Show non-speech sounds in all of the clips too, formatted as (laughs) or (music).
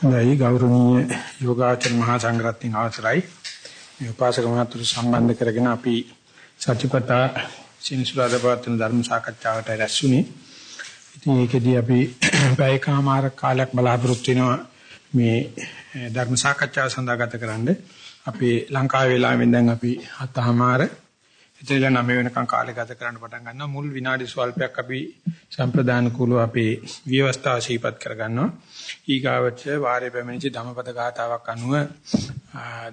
හොඳයි. ගෞරවනීය යෝගාචර මහා සංඝරත්නයන් අවසරයි. මේ උපාසක මහතුරු සම්බන්ධ කරගෙන අපි සත්‍යපතා සිනිසුරාදපවත්වන ධර්ම සාකච්ඡාවට රැස්ුනේ ඉතින් ඒකෙදී අපි පැයකමාර කාලයක් බලාපොරොත්තු වෙනවා මේ ධර්ම සාකච්ඡාව සඳහා ගත කරන්න. අපි ලංකාවේ වෙලාවෙන් දැන් අපි හතමාර ඉතින් නම් වෙනකන් කාලය ගත කරන්න පටන් ගන්නවා. මුල් විනාඩි ස්වල්පයක් අපි සම්ප්‍රදාන කුල අපේ විවස්ථාව ශීපත් කරගන්නවා. ඊගාවට වාරේ පැමිණිච්ච ධම්මපද ගාතාවක් අනුව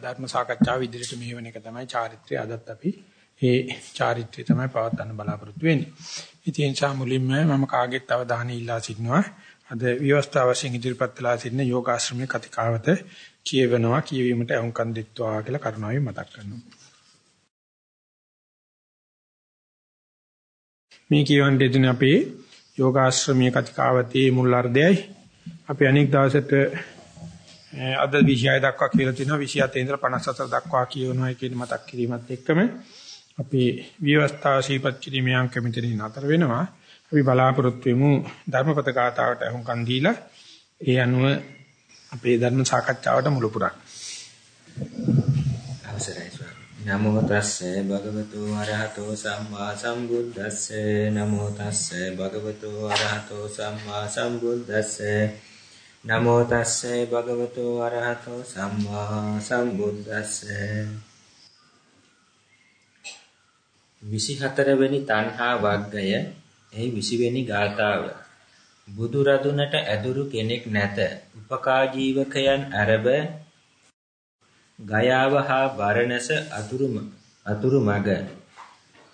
ධර්ම සාකච්ඡාව ඉදිරියට මෙහෙවන එක තමයි චාරිත්‍රය අදත් අපි ඒ චාරිත්‍රය තමයි පවත්වන්න බලාපොරොත්තු වෙන්නේ. ඉතින් ඒ නිසා මුලින්ම මම කාගෙත් අවධානය ඉල්ලා සිටිනවා. අද විවස්ථාව වශයෙන් ඉදිරිපත් කළා සිටින යෝගාශ්‍රමයේ කතිකාවත කියවෙනවා කියවීමට අහුම්කම් දෙත්වා කියලා කරුණාවෙන් මතක් කරනවා. මේ කියවන දෙදින අපේ යෝගාශ්‍රමයේ කතිකාවතේ මුල් අර්ධයයි අපි අනෙක් දවසට අද 26 දක්වා කියලා තිනවා 27 ඉඳලා 54 දක්වා කියවනවා කියන මතක් කිරීමත් එක්කම අපි විවස්ථා ශීපත් කිරීමේ අංක මෙතනින් නතර වෙනවා. අපි බලාපොරොත්තු වෙමු ධර්මපද ගාතාවට අහුම්කන් දීලා. ඒ අනුව අපේ ධර්ම සාකච්ඡාවට මුල පුරන්න. අවසරයි නමෝ තස්සේ භගවතු අරහතෝ සම්මා සම්බුද්දස්සේ. නමෝ තස්සේ භගවතු අරහතෝ සම්මා සම්බුද්දස්සේ. නමෝ තස්සේ භගවතු අරහතෝ සම්මා සම්බුද්දස්සේ. 24 වෙනි තණ්හා වග්ගය එහි 20 වෙනි ගාථාව. බුදු රදුනට ඇදුරු කෙනෙක් නැත. උපකා ජීවකයන් අරබ ගයාව හා බරණැස අතුරුම අතුරු මග.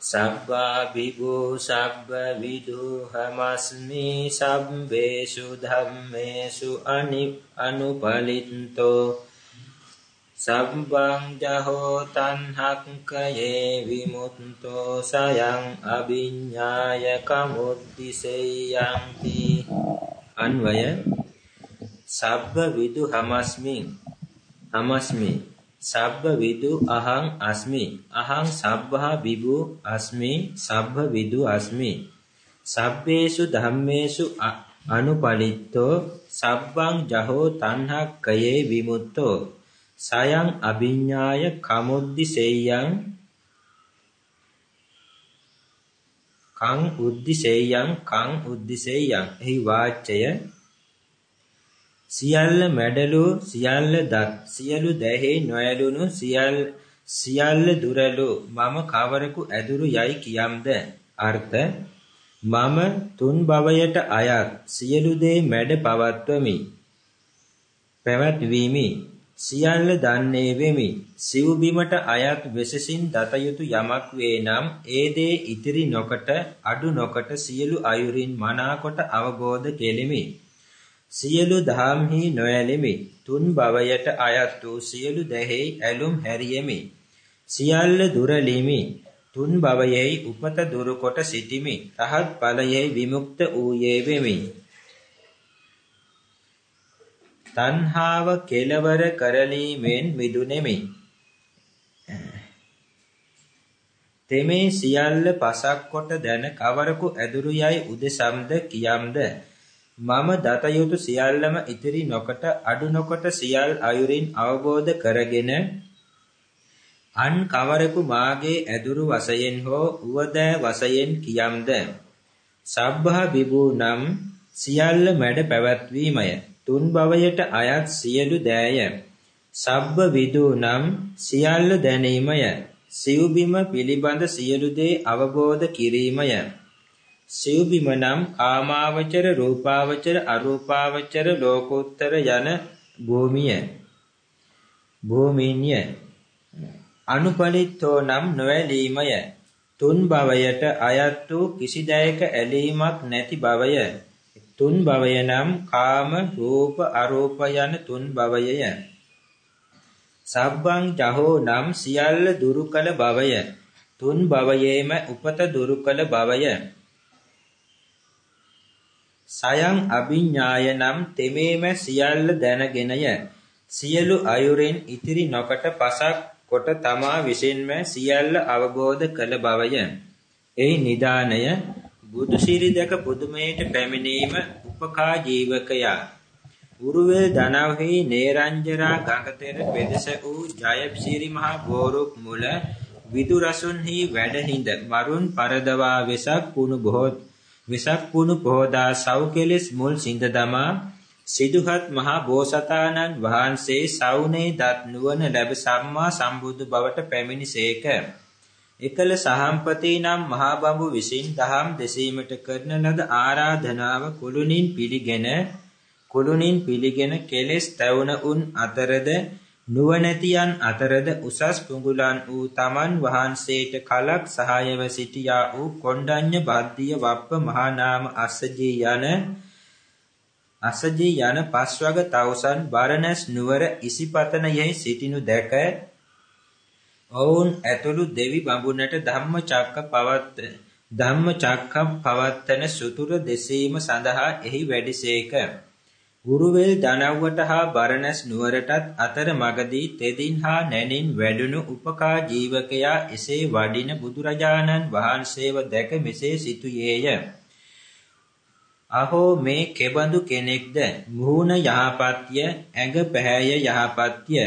සබ්බා බිබෝ සබ්බ විදුහමස්මි සබ්බේසු ධම්මේසු අනි අනුපලින්තෝ සබ්බං ජහෝ තන්හක්කයේ විමුක්තෝ සයං අභිඤ්ඤාය කමුද්දිසෙයන්ති අන්වය සබ්බ විදුහමස්මි අමස්මි සබ්බ විදු අහං අස්මි. අහං සබ්බහා විභු අස්මි සබ්බ විදු අස්මි. සබ්බේසු ධම්මේසු අනුපලිත්තෝ. සබ්බං ජහෝ තණ්හක්කයේ විමුක්තෝ සයං අභිඤ්ඤාය කමුද්දි සෙය්‍යං කං උද්දි සෙය්‍යං කං උද්දි සෙය්‍යං එහි වාච්‍යය සියල්ල මැඩලු සියල්ල දත් සියලු දැහි නොයලුණු සියල් සියල්ල දුරලු. මම කවරකු ඇදුරු යයි කියම්ද? අර්ථ මම තුන් භවයට අයත් සියලු දේ මැඩ පවත්වමි. පැවැත්වීමි. සියල්ල දන්නේ වෙමි. සිව් බිමට අයත් වෙසසින් දත යුතු යමක් වේ නම් ඒ දේ ඉතිරි නොකට අඩු නොකට සියලු අයුරින් මනාකොට අවබෝධ කෙලිමි. සියලු දහම්හි නොඇලෙමි. තුන් භවයට අයත් වූ සියලු දැහෙහි ඇලුම් හැරියෙමි. සියල්ල දුරලිමි. තුන් භවයෙහි උපත දුරු කොට සිටිමි. රහත් ඵලයෙහි විමුක්ත වූයේ වෙමි. තණ්හාව කෙලවර කරලීමෙන් මිදුනේමි. තෙමේ සියල්ල පසක් කොට දැන කවරකු ඇදුරු යයි උදෙසම්ද කියම්ද මම දත යුතු සියල්ලම ඉතිරි නොකොට අඩු නොකොට සියල් අයුරින් අවබෝධ කරගෙන අන් කවරෙකු මාගේ ඇදුරු වශයෙන් හෝ උවදෑ වශයෙන් කියම්ද? සබ්බහ බිබූ නම් සියල්ල මැඩ පැවැත්වීමය. තුන් භවයට අයත් සියලු දෑය. සබ්බ විදූ නම් සියල්ල දැනීමය. සිව්බිම පිළිබඳ සියලු දේ අවබෝධ කිරීමය. සිව්බිම නම් කාමාවචර රූපාවචර අරූපාවචර ලෝකෝත්තර යන භූමිය. භූමින්ය. අනුපලිතෝ නම් නොඇලීමය. තුන් භවයට අයත් වූ කිසිදයක ඇලීමක් නැති භවය. තුන් භවය නම් කාම රූප අරූප යන තුන් භවයය. සබ්බං ජහෝ නම් සියල්ල දුරු කළ භවය. තුන් භවයේම උපත දුරු කළ භවය. සයං අභිඥාය නම් තෙමේම සියල්ල දැනගෙනය. සියලු අයුරෙන් ඉතිරි නොකට පසක් කොට තමා විසින්ම සියල්ල අවබෝධ කළ බවය. එහි නිදානය බුදු සිරි දැක පුදුමයට පැමිණීම උපකා ජීවකයා. උරුවේ දනව්හි නේරංජරා ගඟතෙර පෙදෙස වූ ජයසිරි මහ බෝරුක් මුල විදුරසුන්හි වැඩහිඳ මරුන් පරදවා වෙසක් පුණු බොහෝ වෙසක් පුණු පොහොදා සව් මුල් සිඳ දමා සිදුහත් මහා බෝසතාණන් වහන්සේ සවුනේ දත් නුවණ ලැබ සම්මා සම්බුදු බවට පැමිණිසේක. එකල සහම්පති නම් මහා බඹු විසින් දහම් දෙසීමට කරන ලද ආරාධනාව කුළුණින් පිළිගෙන කුළුණින් පිළිගෙන කෙලෙස් තැවුන උන් අතරද නුවණැතියන් අතරද උසස් පුඟුලන් වූ තමන් වහන්සේට කලක් සහායව සිටියා වූ කොණ්ඩඤ්ඤ බද්දිය වප්ප මහා නාම අස්සජී යන අසජී යන පස්වග තවුසන් බරණැස් නුවර ඉසිපතනයෙහි සිටිනු දැක ඔවුන් ඇතුළු දෙවි බඹුනට ධම්මචක්ක පවත්ත ධම්මචක්කම් පවත්තන සුතුර දෙසීම සඳහා එහි වැඩිසේක. ගුරුවෙල් දනව්වට හා බරණැස් නුවරටත් අතර මගදී තෙදින් හා නැනින් වැඩුණු උපකා ජීවකයා එසේ වඩින බුදුරජාණන් වහන්සේව දැක මෙසේ සිතුයේය. අහෝ මේ කෙබඳු කෙනෙක්ද? මුහුණ යහපත්ය ඇඟ පැහැය යහපත්ය.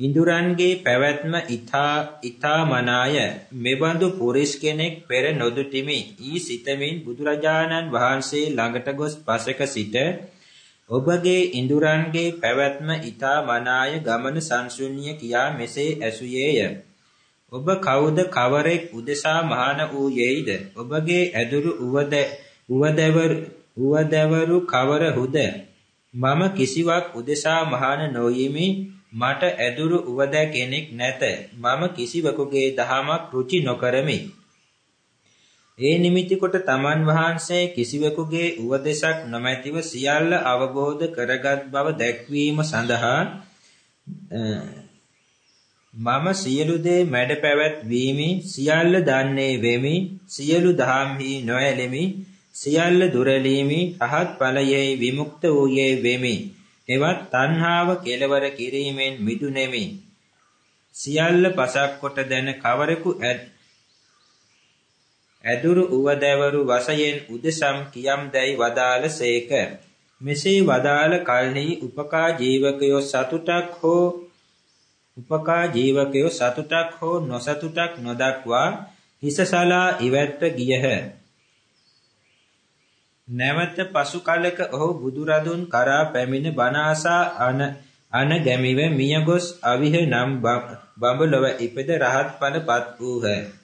ඉඳුරන්ගේ පැවැත්ම ඊතා ඊතා මනාය මෙබඳු පුරිස් කෙනෙක් පෙර නොදුටිමි. ඊ සිතමින් බුදුරජාණන් වහන්සේ ළඟට ගොස් පසක සිට ඔබගේ ඉඳුරන්ගේ පැවැත්ම ඊතා මනාය ගමන සංසුන්්‍ය කියා මෙසේ ඇසුයේය. ඔබ කවුද කවරෙක් උදෙසා මහාන වූ යේයිද ඔබගේ ඇදුරු උවද උවදවර උවදවරු කවරහුද මම කිසිවක් උදෙසා මහාන නොයෙමි මට ඇදුරු උවද කෙනෙක් නැත. මම කිසිවකුගේ දහමක් රුචි නොකරමි. ඒ නිමිති කොට තමන් වහන්සේ කිසිවෙකුගේ උවදෙසක් නොමැතිව සියල්ල අවබෝධ කරගත් බව දැක්වීම සඳහා මම සියලු දේ මැඩ පැවැත්වීමි සියල්ල දන්නේ වෙමි සියලු දහම්හි නොඇලෙමි සියල්ල දුරලීමි රහත් ඵලයේ විමුක්ත වූයේ වෙමි. එවත් තණ්හාව කෙලවර කිරීමෙන් මිදුනේමි. සියල්ල පසක් කොට දැන කවරෙකු ඇදුරු උවදැවරු වශයෙන් උදසම් කියම් දැයි වදාළසේක. මෙසේ වදාළ කල්හි උපකා ජීවකයෝ සතුටක් හෝ උපකා ජීවකයෝ සතුටක් හෝ නොසතුටක් නොදක්වා හිසසලා ඉවැත්ව ගියහ. නැවත පසු කලක ඔහු බුදුරදුන් කරා පැමිණ බණාසා අන අන ගැමිව මියගොස් අවිහ නම් බඹලොව ඉපද රහත් ඵලපත් වූහ.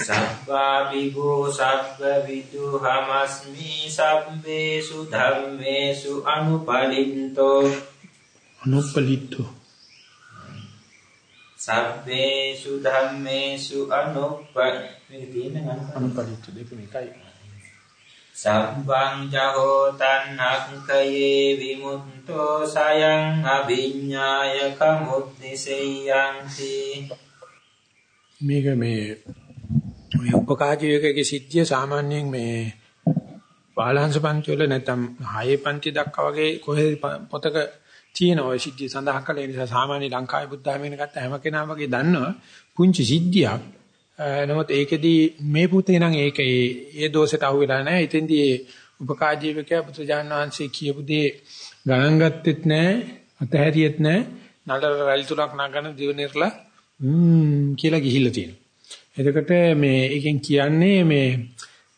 සබ්බා විභෝ සබ්බ විදු හමස්මි සබ්බේසු ධම්මේසු අනුපලින්තෝ. අනුපලින්තෝ. සබ්බේසු ධම්මේසු අනුප්ප මේක තියෙන්නේ අනුපලිච්ච දෙකම එකයි. සබ්බං ජහෝ තන්නක්කයේ විමුක්තෝ සයං අභිඤ්ඤාය කමුද්දිසෙයන්ති මේක මේ මේ උපකාජීවකගේ සිද්ධිය සාමාන්‍යයෙන් මේ බාලහංස පන්ති වල නැත්නම් හයේ පන්ති දක්වා වගේ කොහෙද පොතක තියෙන ওই සිද්ධිය සඳහන් කළේ නිසා සාමාන්‍ය ලංකාවේ බුද්ධ ධර්මයෙන් ගත්ත හැම කෙනාම වගේ දන්නවා පුංචි සිද්ධියක්. නමුත් ඒකෙදී මේ පුතේ නම් ඒක ඒ දෝෂයට අහු වෙලා නැහැ. ඉතින්දී ඒ උපකාජීවකයා පුත්‍රජාන වහන්සේ කියපු දේ ගණන් ගත්තෙත් නැහැ, අතහැරියෙත් නැහැ. නඩර රැලි තුනක් නගන දිව නිර්ලා ම්ම් කියලා ගිහිල්ලා තියෙනවා. එතකොට මේ එකෙන් කියන්නේ මේ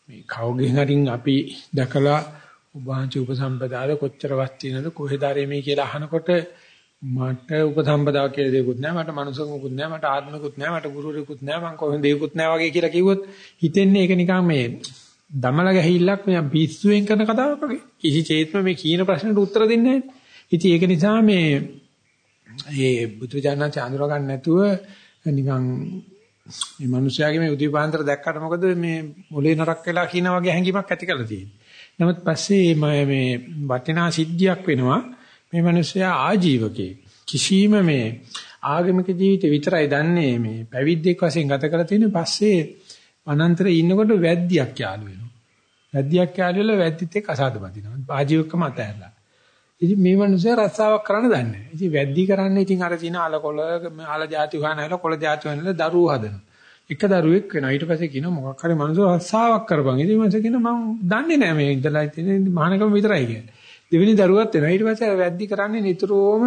මේ කවගෙන් හරින් අපි දැකලා උභාංච උපසම්පදාද කොච්චර වත් තියෙනවද කොහෙද ආරෙමේ කියලා අහනකොට මට උපසම්පදාව කියලා දෙයක්වත් නැහැ මට මනුස්සකමකුත් නැහැ මට ආත්මකුත් නැහැ මට ගුරුවරයෙකුත් නැහැ මං කොහෙන්ද දෙයක්වත් නැහැ වගේ කියලා කිව්වොත් හිතෙන්නේ ඒක නිකන් මේ දමල ගැහිල්ලක් මේ පිස්සුවෙන් කරන කතාවක් වගේ. කිසි චේත්ම මේ කියන ප්‍රශ්නෙට උත්තර දෙන්නේ නැහැ ඉතින් ඒක නිසා මේ ඒ බුදුජානක චාන්ද්‍ර ගන්න නැතුව නිකන් මේ මිනිස්යාගේ මේ උදීපාන්තර දැක්කට මොකද මේ මොලේ නරක් වෙලා කියන වගේ හැඟීමක් ඇති කරලා තියෙන්නේ නමුත් පස්සේ මේ වටිනා සිද්ධියක් වෙනවා මේ මිනිස්සයා ආජීවකේ කිසිම මේ ආගමික ජීවිතේ විතරයි දන්නේ මේ පැවිද්දෙක් වශයෙන් ගත කරලා තියෙන පස්සේ අනන්තරේ ඉන්නකොට වැද්දියක් යාළු වෙනවා. වැද්දියක් යාළු වෙලා වැද්දිත් එක්ක අසාද බදිනවා. ආජීවකම අතහැරලා. ඉතින් මේ මිනිස්සයා රස්සාවක් කරන්න දන්නේ නැහැ. ඉතින් වැද්දි කරන්නේ ඉතින් අර තියෙන අලකොල අල જાති හොයනහල කොළ જાති හොයනහල දරුවෝ හදනවා. එක දරුවෙක් වෙනවා. ඊට පස්සේ කියනවා මොකක් හරි මනුස්සව රස්සාවක් කරපන්. ඉතින් මනුස්සය කියනවා මම දන්නේ නැහැ මේ ඉඳලා ඉතින් මහානකම විතරයි කියන්නේ. දෙවෙනි දරුවත් වෙනවා. ඊට පස්සේ වැද්දි කරන්නේ නිතරම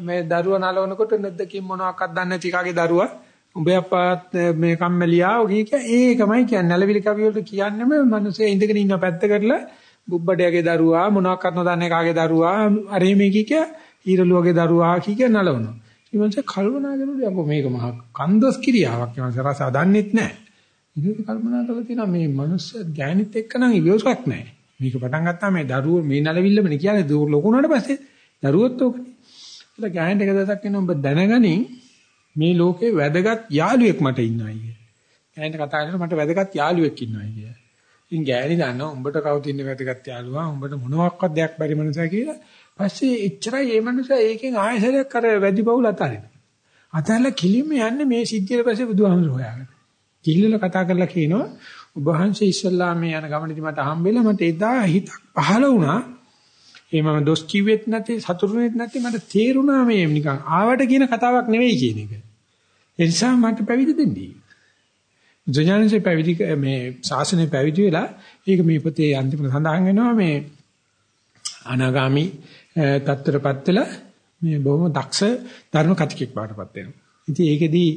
මේ දරුවා නලවනකොට නැද්දකින් මොනවාක්වත් දන්නේ නැති කාගේ දරුවා උඹේ අප්පාත් මේ කම්මැලියා ඔගේ කිය ඒකමයි කියන්නේ නැලවිලි කවි වලට කියන්නේම මිනිස්සේ ඉඳගෙන ඉන්න පැත්ත කරලා බුබ්බඩයාගේ දරුවා මොනවාක්වත් නොදන්නේ කාගේ දරුවා අර මේ කිය කිය ඊරලුවගේ දරුවා කිය කිය නලවනවා. ඊමණසේ කල්පනා කරනකොට අපෝ මේක මහා කන්දස් කිරියාවක්. ඊමණසේ රස දන්නෙත් නැහැ. ඉතින් කල්පනා කරලා තියෙනවා මේ මිනිස්ස ගෑනිත් එක්ක නම් ඉවසක් නැහැ. මේක පටන් ගත්තා මේ දරුවෝ මේ නලවිල්ලමනේ කියන්නේ දූර ලොකු වුණාට පස්සේ දරුවොත් ඕකනේ කියලා ගෑනට එක දවසක් කියනවා ඔබ දැනගනින් මේ ලෝකේ වැදගත් යාළුවෙක් මට ඉන්නවා කිය. ගෑනට කතා කරලා මට වැදගත් යාළුවෙක් ඉන්නවා කිය. ඉතින් ගෑණි දන්නවා උඹට කවුද ඉන්නේ වැදගත් යාළුවා උඹට මොනවාක්වත් දෙයක් බැරි මනුස්සයා කියලා. පස්සේ එච්චරයි මේ මනුස්සයා ඒකෙන් ආයෙසරයක් අර වැඩි බවුල අතාරිනවා. අතහැරලා කිලිම යන්නේ මේ සිද්ධියට පස්සේ බුදුහාමුදුරුවෝ හොයාගෙන. කිල්ලල කතා කරලා කියනවා ඔබ වහන්සේ ඉස්සල්ලා මේ යන ගමනේදී මට හම්බෙලා මට එදා හිතක් පහළ වුණා ඒ මම දොස් කිව්වෙත් නැති සතුටුුනෙත් නැති මට තේරුණා මේ නිකන් ආවට කියන කතාවක් නෙවෙයි කියන එක. ඒ නිසා මට පැවිදි දෙන්නේ. ජඥානසේ පැවිදි මේ ශාසනය පැවිදි වෙලා ඒක මේ පොතේ අන්තිමට සඳහන් වෙනවා මේ අනාගාමි තත්ත්වයටපත් වෙලා මේ බොහොම දක්ෂ ධර්ම කතිකෙක් බාටපත් වෙනවා. ඉතින් ඒකෙදී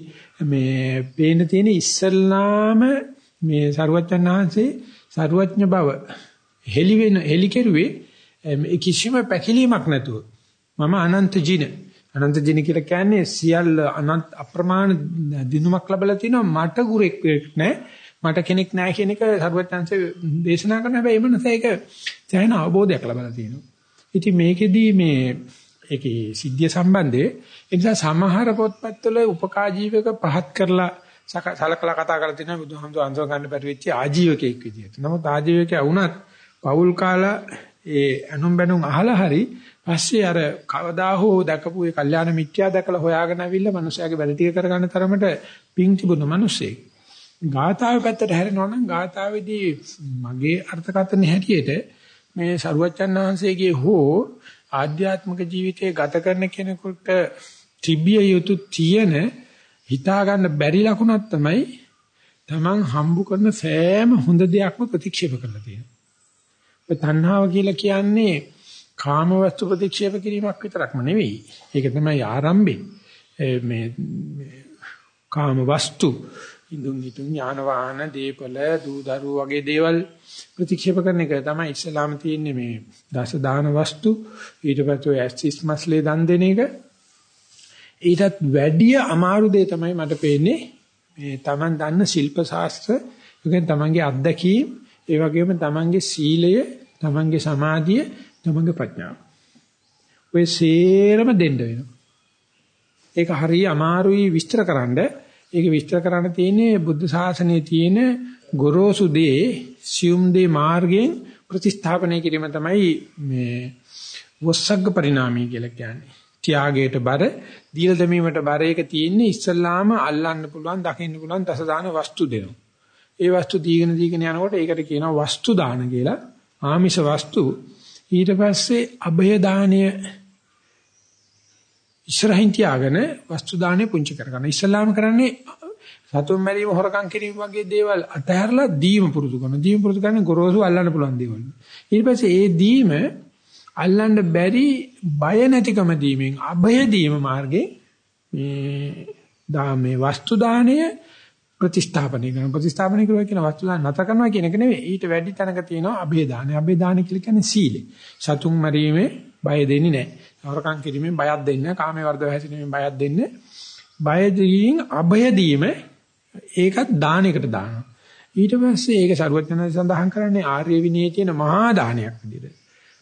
මේ පේන තියෙන ඉස්සල්ලාම මේ සරුවච්චන් වහන්සේ සරුවඥ බව හෙලි වෙන හෙලි කෙරුවේ කිසිම පැකිලීමක් නැතුව මම අනන්ත ජින අනන්ත ජින කියලා කියන්නේ සියල්ල අනන්ත අප්‍රමාණ දිනුමක් ලැබලා තිනවා. මට ගුරෙක් නැහැ මට කෙනෙක් නැහැ කියන එක සර්වඥාන්සේ දේශනා කරන හැබැයි එමනස ඒක දැනෙන අවබෝධයක් ලැබලා තිනවා. ඉතින් මේකෙදී මේ ඒකේ සිද්ධිය සම්බන්ධයේ ඒ නිසා සමහර පොත්පත්වල උපකාජීවක පහත් කරලා සලකලා කතා කරලා තිනවා බුදුහාමුදුර අන්සව ගන්න බැරි වෙච්ච ආජීවකයෙක් විදියට. නමුත් ආජීවකයා වුණත් පෞල් කාලා ඒ අනුම් බැනුම් අහලා හරි පස්සේ අර කවදා හෝ දැකපු ඒ කල්යාණ මිත්‍යා දැකලා හොයාගෙන අවිල්ල මනුස්සයාගේ වැඩ ටික කරගන්න තරමට පිං තිබුණු මිනිස්සෙක්. ගාථාවේ පැත්තට හැරෙනවා නම් ගාථාවේදී මගේ අර්ථකථන හැටියට මේ සරුවච්චන් වහන්සේගේ හෝ ආධ්‍යාත්මික ජීවිතය ගත කරන කෙනෙකුට තිබිය යුතු තියෙන හිතා ගන්න බැරි ලකුණක් තමයි Taman හම්බු කරන සෑම හොඳ දෙයක්ම ප්‍රතික්ෂේප කරලා තියෙනවා. තණ්හාව කියලා කියන්නේ කාම වස්තු ප්‍රතික්ෂේප කිරීමක් විතරක්ම නෙවෙයි. ඒක තමයි ආරම්භේ. මේ කාම වස්තු ඉදුන් ඉදුන් ඥාන වාහන දීපල දූ දරුවෝ වගේ දේවල් ප්‍රතික්ෂේප කරන එක තමයි ඉස්ලාම තියෙන්නේ මේ දස දාන වස්තු ඊට පස්සේ ඇස්සිස් මස්ලේ දන් දෙන එක ඊටත් වැඩිය අමාරු දේ තමයි මට පේන්නේ මේ Taman දන්න ශිල්ප ශාස්ත්‍ර ඒකෙන් Tamanගේ අත්දැකීම් ඒ වගේම තමන්ගේ සීලය, තමන්ගේ සමාධිය, තමන්ගේ ප්‍රඥාව. ඔය සේරම දෙන්න වෙනවා. ඒක හරිය අමාරුයි විස්තරකරනද. ඒක විස්තර කරන්න තියෙන්නේ බුද්ධ ශාසනයේ තියෙන ගොරෝසු දේ, සියුම් දේ මාර්ගයෙන් ප්‍රතිස්ථාපනය කිරීම තමයි මේ වස්සග්ග පරිණාමය කියලා කියන්නේ. ත්‍යාගයට බර, දීල දෙමීමට බර එක තියෙන්නේ ඉස්සල්ලාම අල්ලන්න පුළුවන්, දකින්න පුළුවන් දසදාන වස්තු දෙනවා. ඒ වස්තු දීගෙන දීගෙන යනකොට ඒකට කියනවා වස්තු දාන කියලා. ආමිෂ වස්තු. ඊට පස්සේ අභය දානය ඉස්සරහින් තියාගෙන වස්තු දානය පුංචි කරගන්න. ඉස්ලාම කරන්නේ සතුන් මැරීම හොරකම් කිරීම වගේ දේවල් අතහැරලා දීම පුරුදු කරනවා. දීම පුරුදු කරන්නේ ගොරෝසු අල්ලන්න පුළුවන් දේවල්. ඊට පස්සේ ඒ දීම අල්ලන්න බැරි බය නැතිකම දීමෙන් අභය දීම මාර්ගේ මේ දා මේ වස්තු දාණය ප්‍රතිස්ථාපනය කරන ප්‍රතිස්ථාපනය කරුවා කියන වස්තු දාන නැත කරනවා කියන එක නෙවෙයි. ඊට වැඩි තැනක තියෙනවා અભේදානය અભේදානය කියලා කියන්නේ සීලය. සතුන් මරීමේ බය දෙන්නේ නැහැ. හොරකම් කිරීමෙන් බයක් දෙන්නේ නැහැ. කාමයේ වර්ධව හැසිරීමෙන් බයක් දෙන්නේ බය දීන් અભය දීම ඒකත් දානයකට දානවා. ඊට පස්සේ ඒක ਸਰුවචනය සඳහන් කරන්නේ ආර්ය විනයේ තියෙන මහා දානයක් විදිහට.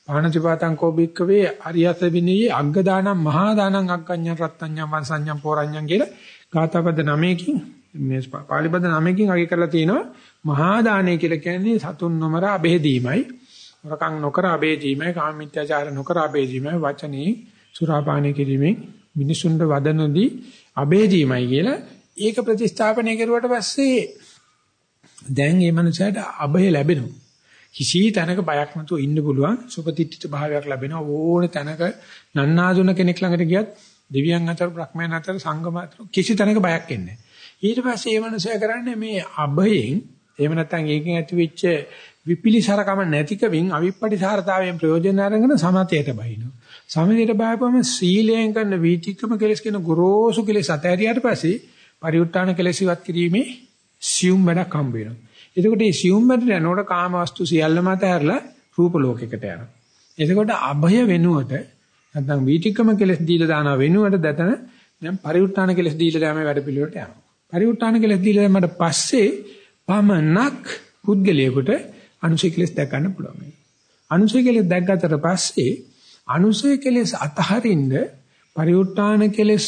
පාණතිපාතං කෝබික්ක වේ අරියස විනයේ අග්ග දානං මහා දානං අග්ගඤ්ඤ රත්ත්‍ඤ්ඤ වංසඤ්ඤ පෝරඤ්ඤ කියලා ගාතපද නමයකින් මේ පාලිබද නමකින් අගය කරලා තිනවා. මහා දානය කියලා කියන්නේ සතුන් නොමර අබේදීමයි වරකම් නොකර අබේදීමයි කාමීත්‍යාචාර නොකර අබේදීමයි වචනේ සුරාපානය කිරීමෙන් මිනිසුන්ට වදනදී අබේදීමයි කියලා ඒක ප්‍රතිස්ථාපනය කරුවට පස්සේ දැන් මේ මනුස්සයාට අබය ලැබෙනවා. කිසි තැනක බයක් නැතුව ඉන්න පුළුවන්. සුපතිත්‍ිත භාවයක් ලැබෙනවා. ඕන තැනක නන්නාදුන කෙනෙක් ළඟට ගියත් දෙවියන් අතර බ්‍රහ්මයන් අතර සංගම අතර කිසි තැනක බයක් එන්නේ නැහැ ඊට පස්සේ මේ මනුස්සයා කරන්නේ මේ අභයෙන් එහෙම නැත්නම් ඒකෙන් ඇතිවෙච්ච විපිලිසරකම නැතිකමින් අවිපටිසාරතාවයෙන් ප්‍රයෝජන අරගෙන සමතයට බහිනවා. සමතයට බහපම සීලයෙන් කරන වීතික්‍රම කෙලස් කියන ගොරෝසු කෙලස් අතහැරියාට පස්සේ පරිඋත්තාන කෙලස් ඉවත් කිරීමේ සියුම් වැඩක් හම්බ වෙනවා. එතකොට මේ සියුම් වැඩට යනකොට කාමවස්තු සියල්ලම අතහැරලා රූප ලෝකයකට යනවා. එතකොට අභය වෙනුවට නැත්නම් වීතික්‍රම කෙලස් දීලා දානවා වෙනුවට දතන දැන් පරිඋත්තාන කෙලස් දීලා දාමේ වැඩ පිළිවෙලට යනවා. පරිඋත් ทาน කෙලස් දීලා දැම්මට පස්සේ පමනක් පුද්ගලයාට අනුසය කෙලස් දැක් ගන්න පුළුවන්. අනුසය කෙලස් දැක්ගතට පස්සේ අනුසය කෙලස් අතහරින්න පරිඋත් ทาน කෙලස්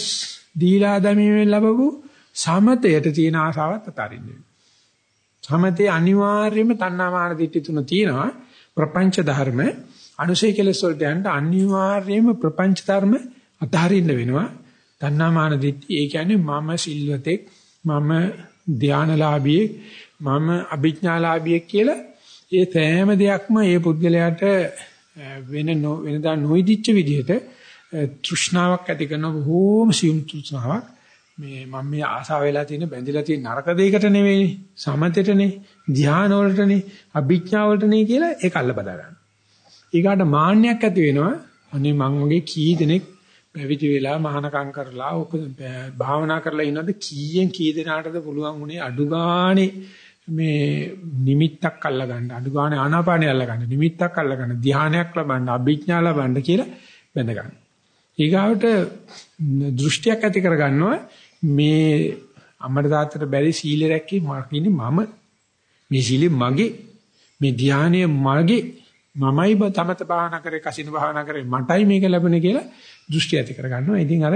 දීලා දැමීමෙන් ලැබපු සමතයට තියෙන ආසාවත් අතහරින්න. සමතේ අනිවාර්යයෙන්ම තණ්හාමාන දිට්ඨි තුන තියෙනවා. ප්‍රපංච ධර්ම අනුසය කෙලස් වලට යන්න අනිවාර්යයෙන්ම ප්‍රපංච ධර්ම අතහරින්න වෙනවා. තණ්හාමාන දිට්ඨි ඒ කියන්නේ මම සිල්වතෙක් මම ධානලාභී මම අභිඥාලාභී කියලා ඒ තෑම දෙයක්ම ඒ පුද්ගලයාට වෙන වෙනදා නොයිදිච්ච විදිහට තෘෂ්ණාවක් ඇති කරන බොහෝම සියුම් තෘෂ්ණාවක් මේ මම මේ ආසාව වෙලා තියෙන බැඳිලා තියෙන නරක දෙයකට නෙවෙයි සමතෙටනේ ධ්‍යාන වලටනේ අභිඥා වලටනේ කියලා ඒක අල්ල බදා ගන්න. ඊගාට මාන්නයක් ඇති වෙනවා අනේ මං වගේ කී දෙනෙක් පැවිදි වෙලා මහානකම් කරලා භාවනා කරලා ඉන්නවද? කීයෙන් කී දෙනාටද පුළුවන් උනේ අඩු ගානේ මේ නිමිත්තක් අල්ල ගන්න අඩු ගානේ ආනාපානිය අල්ල ගන්න නිමිත්තක් අල්ල ගන්න ධානයක් ලබන්න අභිඥා ලබන්න කියලා බඳ ගන්න. ඊගාවට දෘෂ්ටියක් ඇති කර ගන්නවා මේ අම්මට තාත්තට බැරි සීල රැකී මාකිනේ මම. මේ සීලෙ මගේ. මේ ධානය මගේ. මමයි තමත භාවනා කරේ කසින භාවනා කරේ මටයි මේක ලැබුණේ කියලා දෘෂ්ටි ඇති කර ගන්නවා. ඉතින් අර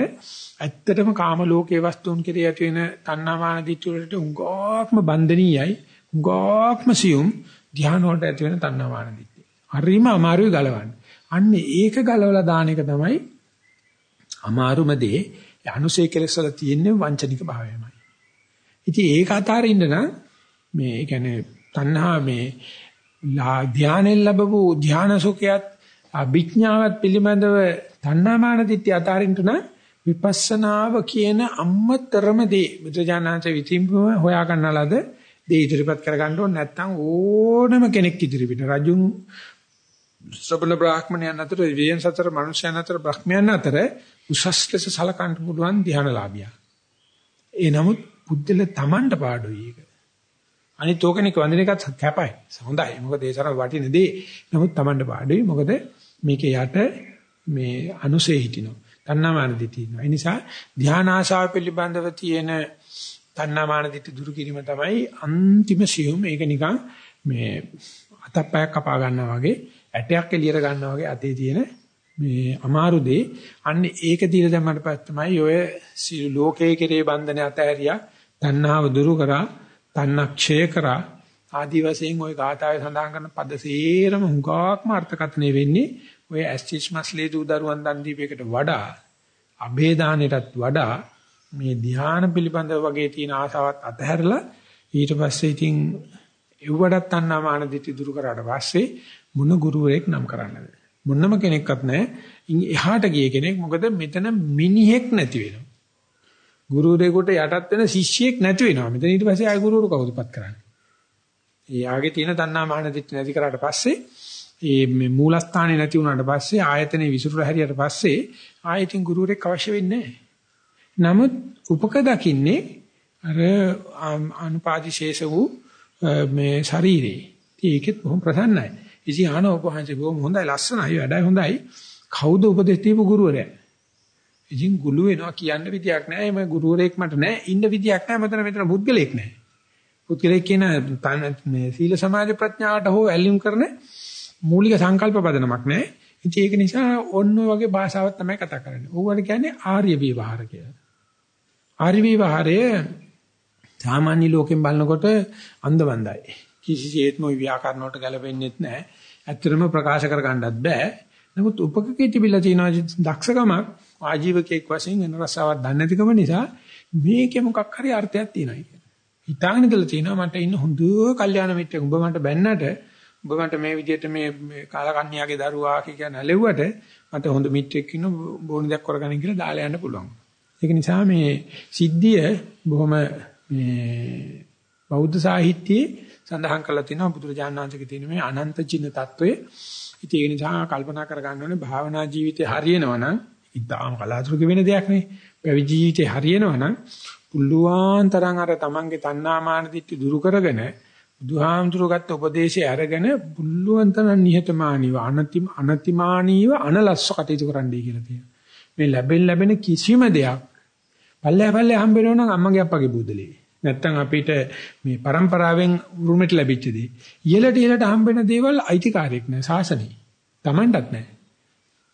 ඇත්තටම කාම ලෝකයේ වස්තුන් කෙරේ ඇති වෙන තණ්හාමාන දිට්ඨි වලට උංගාක්ම බන්ධනීයයි උංගාක්ම සියුම් ධ්‍යාන වලට ඇති වෙන තණ්හාමාන දිට්ඨි. හරිම අමාරුයි ගලවන්න. අන්න ඒක ගලවලා දාන එක තමයි අමාරුම දේ. අනුසය කෙලස් වල තියෙන වංචනික භාවයමයි. ඉතින් ඒක අතාරින්න නම් මේ කියන්නේ තණ්හා මේ ධානයෙන් ලැබපු ධාන සුඛයත් අභිඥාවත් පිළිබඳව තණ්හාමාන දිට්ඨිය අතාරින්න නම් විපස්සනාව කියන අම්මතරම දේ බුදුජානනාංශ විතිම්බව හොයා ගන්නලද දේ ඉදිරිපත් කරගන්න ඕනේ නැත්නම් ඕනම කෙනෙක් ඉදිරිපිට රජුන් සබල බ්‍රාහ්මණයන් අතර වියන් සතර මනුෂ්‍යයන් අතර බ්‍රහ්මයන් අතර උසස් ලෙස සලකන්න පුළුවන් ධ්‍යානලාභියා. ඒ නමුත් බුද්ධල තමන්ට පාඩුයි ඒක. අනිත් ඕකනික වන්දින එකත් කැපයි. හොඳයි. මොකද ඒ තරම් වටින දේ. නමුත් තමන්ට පාඩුයි. මොකද මේකේ යට මේ අනුසේ හිටිනවා. තණ්හාමාන දිටි ඉන්නවා. ඒ නිසා ධ්‍යාන ආශාව පිළිබඳව තියෙන තණ්හාමාන දිටි දුරු කිරීම තමයි අන්තිම සියුම්. ඒක නිකන් මේ අතප්පයක් කපා ගන්නවා වගේ ඇටයක් එළියට ගන්නවා වගේ අතේ තියෙන මේ අමාරු දේ. අන්න ඒක දීලා දැම්මට පස්සේ තමයි ඔය ලෝකයේ කෙරේ බන්ධන අතහැරියා තණ්හාව දුරු කරා තණ්හක්ෂය කරා ආදි වශයෙන් ওই ගාථාවේ සඳහන් කරන පද සේරම හුඟක්ම අර්ථකථනය වෙන්නේ ඔය ඇස්ටිස් මස්ලේ දූ දරුවන් දන් දීපේකට වඩා અભේදානෙටත් වඩා මේ ධ්‍යාන පිළිබඳව වගේ තියෙන ආසාවත් අතහැරලා ඊට පස්සේ ඉතින් එව්වඩත් අන්නාමාන දිටි දුරු කරාට පස්සේ මොන ගුරුවරයෙක් නම් කරන්නද? මොන්නම කෙනෙක්වත් නැහැ. ඉන් එහාට ගිය කෙනෙක් මොකද මෙතන මිනිහෙක් නැති වෙනවා. ගුරුවරයෙකුට යටත් වෙන ශිෂ්‍යයෙක් නැති වෙනවා. මෙතන ඊට පස්සේ ආය ගුරුවරු කවුරුපත් කරන්නේ? එයාගේ තියෙන තණ්හාමාන දිටි නැති කරාට පස්සේ ඒ මේ මූලස්ථානේ නැති වුණාට පස්සේ ආයතනේ විසිරුලා හැරියට පස්සේ ආයතින් ගුරුවරෙක් අවශ්‍ය වෙන්නේ නමුත් උපක දකින්නේ අර අනුපාදිශේෂ වූ මේ ශරීරේ. ඒකෙත් බොහොම ප්‍රසන්නයි. ඉතින් ආනෝපහන්සේ බොහොම හොඳයි ලස්සනයි වැඩයි හොඳයි. කවුද උපදෙස් දීපු ගුරුවරයා? ඉතින් ගුළු වෙනවා කියන්න විදියක් නැහැ. මේ ගුරුවරයෙක් මට නැහැ. ඉන්න විදියක් නැහැ. මෙතන මෙතන පුද්ගලෙක් නැහැ. පුද්ගලෙක් කියන මේ සීල සමාධි ප්‍රඥාවට හෝ ඇලීම් කරන මූලික සංකල්ප පදනමක් නැහැ. ඉතින් ඒක නිසා ඔන්න ඔය වගේ භාෂාවක් තමයි කතා කරන්නේ. ඕවට කියන්නේ ආර්ය විවහාර කියලා. ආර්ය විවහාරය සාමාන්‍ය ලෝකෙන් බලනකොට අන්ධබන්දයි. කිසිසේත්ම ওই ව්‍යාකරණ වලට ගැලපෙන්නේ නැහැ. ඇත්තටම ප්‍රකාශ කර ගන්නත් බෑ. නමුත් උපකකේ තිබිලා තියෙන දක්ෂකමක් ආජීවකයෙක් වශයෙන් වෙන රසාවක් දන්නේ නැතිකම නිසා මේකේ මොකක් හරි අර්ථයක් තියෙනවා කියන්නේ. හිතාගෙන ඉඳලා තියෙනවා මට ඉන්න හොඳ කල්යාණ මිත්‍රෙක් උඹ මට බැන්නට ඔබ මට මේ විදිහට මේ කාලකන්ණියාගේ දරුවා කියන ලැබුවට මට හොඳ මිත්‍රෙක් ඉන්න බොහොම දෙයක් කරගන්න කියලා දාලා යන්න පුළුවන්. ඒක නිසා මේ සිද්ධිය බොහොම මේ බෞද්ධ සාහිත්‍යයේ සඳහන් කරලා තිනවා බුදුරජාණන් වහන්සේගේ තියෙන මේ අනන්ත චින්න తত্ত্বය. ඉතින් ඒ නිසා කල්පනා කරගන්න ඕනේ භාවනා ජීවිතේ හරියනවා නම් ඉතාම කලාතුරක වෙන දෙයක් නේ. පැවිදි ජීවිතේ හරියනවා නම් පුළුවන් තරම් අර තමන්ගේ තණ්හා මාන දිට්ඨි දුරු කරගෙන බුදුහාමුදුරුවෝ ගත්ත උපදේශය අරගෙන පුල්ලුවන් තරම් නිහතමානීව අනති අනතිමානීව අනලස්ස කටයුතු කරන්නයි කියලා තියෙනවා. මේ ලැබෙන ලැබෙන කිසිම දෙයක් පල්ලෑ පල්ලෑ හම්බෙනව නම් අම්මගේ අප්පගේ බුදලේ. නැත්තම් අපිට මේ પરම්පරාවෙන් උරුමෙට ලැබිච්ච දේ. ඉහළට ඉහළට හම්බෙන දේවල් අයිතිකාරයක් නෑ සාසනේ. Tamanටත් නෑ.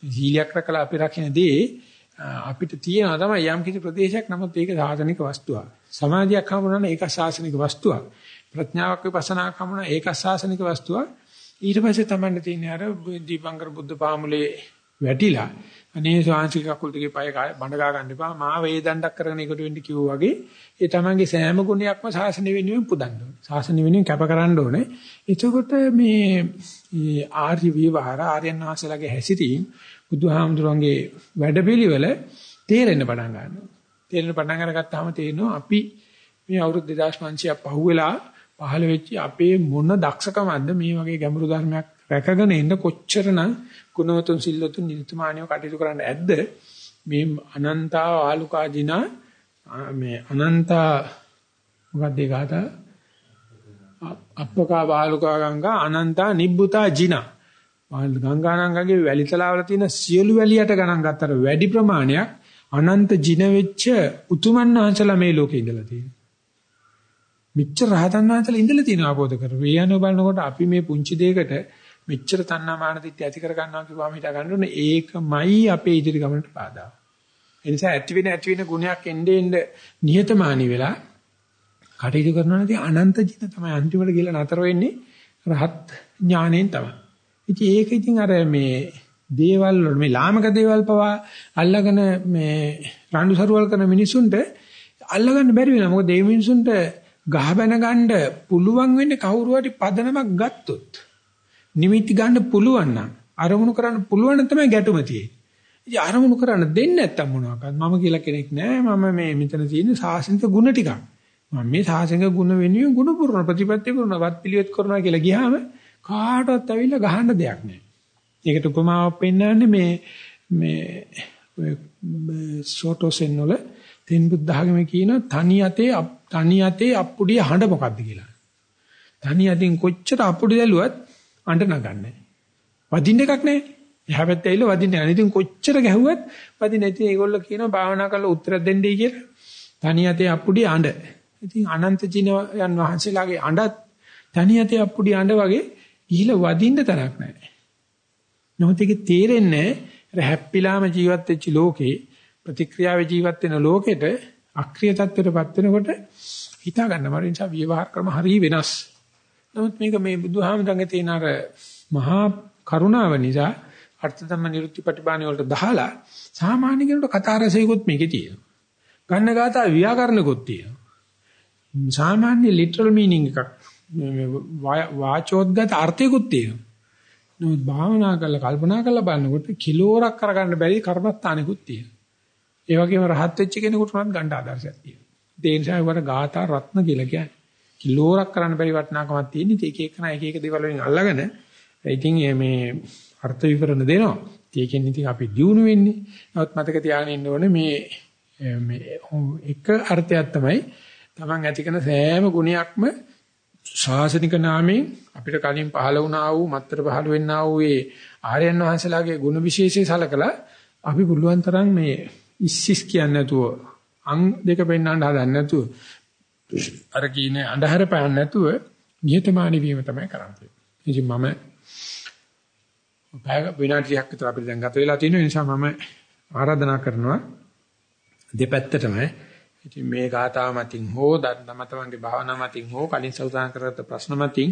සීලයක් රැකලා අපි රකින්න දේ අපිට තියෙනවා තමයි යම් කිසි ප්‍රදේශයක් නමුත් ඒක සාසනික වස්තුවක්. සමාධියක් හම්බුනා නම් ඒක සාසනික වස්තුවක්. ප්‍රඥාවක් විපස්සනාවක් හම්බුනා ඒක සාසනික වස්තුවක්. ඊට පස්සේ Tamanට තියෙන අර දීපංකර බුද්ධ පාමුලේ වැටිලා අනේ ස්වාංශික කකුල් දෙකේ පය බඳ ගා ගන්න එපා. මා වේදණ්ඩක් කරගෙන එකට වෙන්න කිව්වා වගේ ඒ තමන්ගේ සෑම ගුණයක්ම සාසන වෙනුවෙන් පුදන්න ඕනේ. සාසන වෙනුවෙන් කැප කරන්න ඕනේ. එතකොට මේ ආර්ය විවහාර ආර්යයන් වහන්සේලාගේ හැසිරීම බුදුහාමුදුරන්ගේ වැඩපිළිවෙල තේරෙන්න පටන් ගන්නවා. තේරෙන්න පටන් අරගත්තාම තේරෙනවා අපි මේ අවුරුදු 2500ක් පහුවෙලා පහළ වෙච්ච අපේ මොන දක්ෂකමක්ද මේ වගේ ගැඹුරු ධර්මයක් රැකගෙන ඉන්න කොච්චරනම් ගුණවතුන් සිල්වතුන් නිර්තමානියව කටයුතු කරන්න ඇද්ද? මේ අනන්තා ආලුකා දිනා මේ අනන්තා මොකක්ද ඒ ගාත අප්පකා බාලුකා ගංගා අනන්තා නිබ්බුතා ජිනා. ගංගානංගගේ වැලිතලාවල තියෙන සියලු වැලියට ගණන් ගත්තට වැඩි ප්‍රමාණයක් අනන්ත ජින වෙච්ච උතුමන් වහන්සලා මේ ලෝකේ ඉඳලා තියෙනවා. මෙච්චර රහතන් වහන්සලා ඉඳලා තියෙනවා ආපෝද කර. වේයano බලනකොට අපි මේ පුංචි දෙයකට මෙච්චර තණ්හා මාන දිත්‍ය ඇති කර ගන්නවා කිව්වම හිතා ගන්න ඕනේ ඒකමයි අපේ ඉදිරි ගමනට බාධා. ඒ නිසා ඇති වෙන ඇති වෙන ගුණයක් එන්නේ එන්නේ නිහතමානී වෙලා කටයුතු කරනවා නැති අනන්ත ජීන තමයි අන්තිමට ගිහලා නතර වෙන්නේ රහත් ඥාණයෙන් තමයි. ඉතින් ඒක ඉතින් අර මේ දේවල් වල මේ ලාමක දේවල් පවා අල්ලගෙන මේ රණ්ඩු සරුවල් කරන මිනිසුන්ට අල්ලගන්න බැරි වෙනවා. මොකද ඒ මිනිසුන්ට ගහ බැන ගන්න පුළුවන් වෙන්නේ කවුරු හරි පදනමක් ගත්තොත්. නිමිති ගන්න පුළුවන් නම් අරමුණු කරන්න පුළුවන් නම් තමයි ගැටුම තියෙන්නේ. ඉතින් අරමුණු කරන්න දෙන්නේ නැත්තම් මොනවාක්ද මම කියලා කෙනෙක් නෑ මම මේ මෙතන තියෙන සාසනික ගුණ ටිකක්. මම මේ සාසනික ගුණ වෙනුවෙන් ගුණ පුරන ප්‍රතිපත්ති පුරන වත් පිළිවෙත් කරනවා කියලා ගියාම කාටවත් ඇවිල්ලා ගහන්න දෙයක් නෑ. ඒකට උපමාවක් පෙන්නන්නේ මේ මේ සෝටෝසෙන් වල තින් බුද්ධ학මේ කියන තනි යතේ තනි යතේ අප්පුඩිය හඬ මොකද්ද කියලා. තනි යතින් කොච්චර අප්පුඩි දැලුවත් අඬ නගන්නේ. වදින්න එකක් නැහැ. එහා පැත්තේ ඇවිල්ලා වදින්න යනවා. ඉතින් කොච්චර ගැහුවත් වදින්න. ඉතින් ඒගොල්ලෝ කියනවා භාවනා කරලා උත්තර දෙන්නයි කියලා. තනි යතේ අප්පුඩි අඬ. ඉතින් අනන්ත ජිනයන් වහන්සේලාගේ අඬත් තනි යතේ අප්පුඩි අඬ වගේ ගිහිලා වදින්න තරක් නැහැ. නමුත් ඒක තේරෙන්නේ හැප්පිලාම ජීවත් වෙච්ච ලෝකේ ප්‍රතික්‍රියාවේ ජීවත් වෙන ලෝකෙට අක්‍රිය තත්ත්වයටපත් වෙනකොට හිතා ගන්න මරින් නිසා විවහාර ක්‍රම හරිය වෙනස්. නමුත් මේක මේ බුදුහාමඳංගේ තියෙන අර මහා කරුණාව නිසා අර්ථ ධම්ම නිරුක්ති ප්‍රතිබාණි වලට දහලා සාමාන්‍ය කෙනෙකුට කතා රසයකුත් මේකේ තියෙනවා. ගන්න ගාථා ව්‍යාකරණකුත් තියෙනවා. සාමාන්‍ය ලිටරල් මීනින්ග් එකක් වාචෝද්ගත අර්ථයකුත් තියෙනවා. නමුත් භාවනා කරලා කල්පනා කරලා බලනකොට කිලෝරක් කරගන්න බැරි කර්මස්ථානිකුත් තියෙනවා. ඒ වගේම රහත් වෙච්ච කෙනෙකුට උනත් ගන්න ආදර්ශයක් තියෙනවා. ඒ නිසා ඒවට ගාථා රත්න කියලා කියන්නේ. කිලෝරක් කරන්න බැරි වටිනාකමක් තියෙන. ඉතින් එක එක එක එක දේවල් වලින් අල්ලගෙන ඉතින් මේ අර්ථ විවරණ දෙනවා. ඒකෙන් ඉතින් අපි දියුණු වෙන්නේ. නමුත් මතක තියාගෙන ඉන්න ඕනේ මේ මේ එක අර්ථයක් තමයි Taman ඇති කරන සෑම ගුණයක්ම ශාසනික නාමයෙන් අපිට කලින් පහළ වුණා වූ මත්තර පහළ වෙන්නා වූ ඒ ආර්යයන් වහන්සේලාගේ ගුණ විශේෂය සලකලා අපි පුළුවන් තරම් මේ ඉස්සිස් කියන්නේ නැතුව අං දෙක පෙන්වන්න හදන්නේ නැතුව අර කියන්නේ අඳුර පාන්න නැතුව නිහතමානී වීම තමයි කරන්නේ. ඉතින් මම පැය විනාඩියක් විතර අපිට දැන් ගත වෙලා තියෙන නිසා මම ආරාධනා කරනවා දෙපැත්තටම ඉතින් මේ ගාථා මතින් හෝ ධර්ම තමන්ගේ භාවනා මතින් හෝ කලින් සෞදාන කරගත්ත ප්‍රශ්න මතින්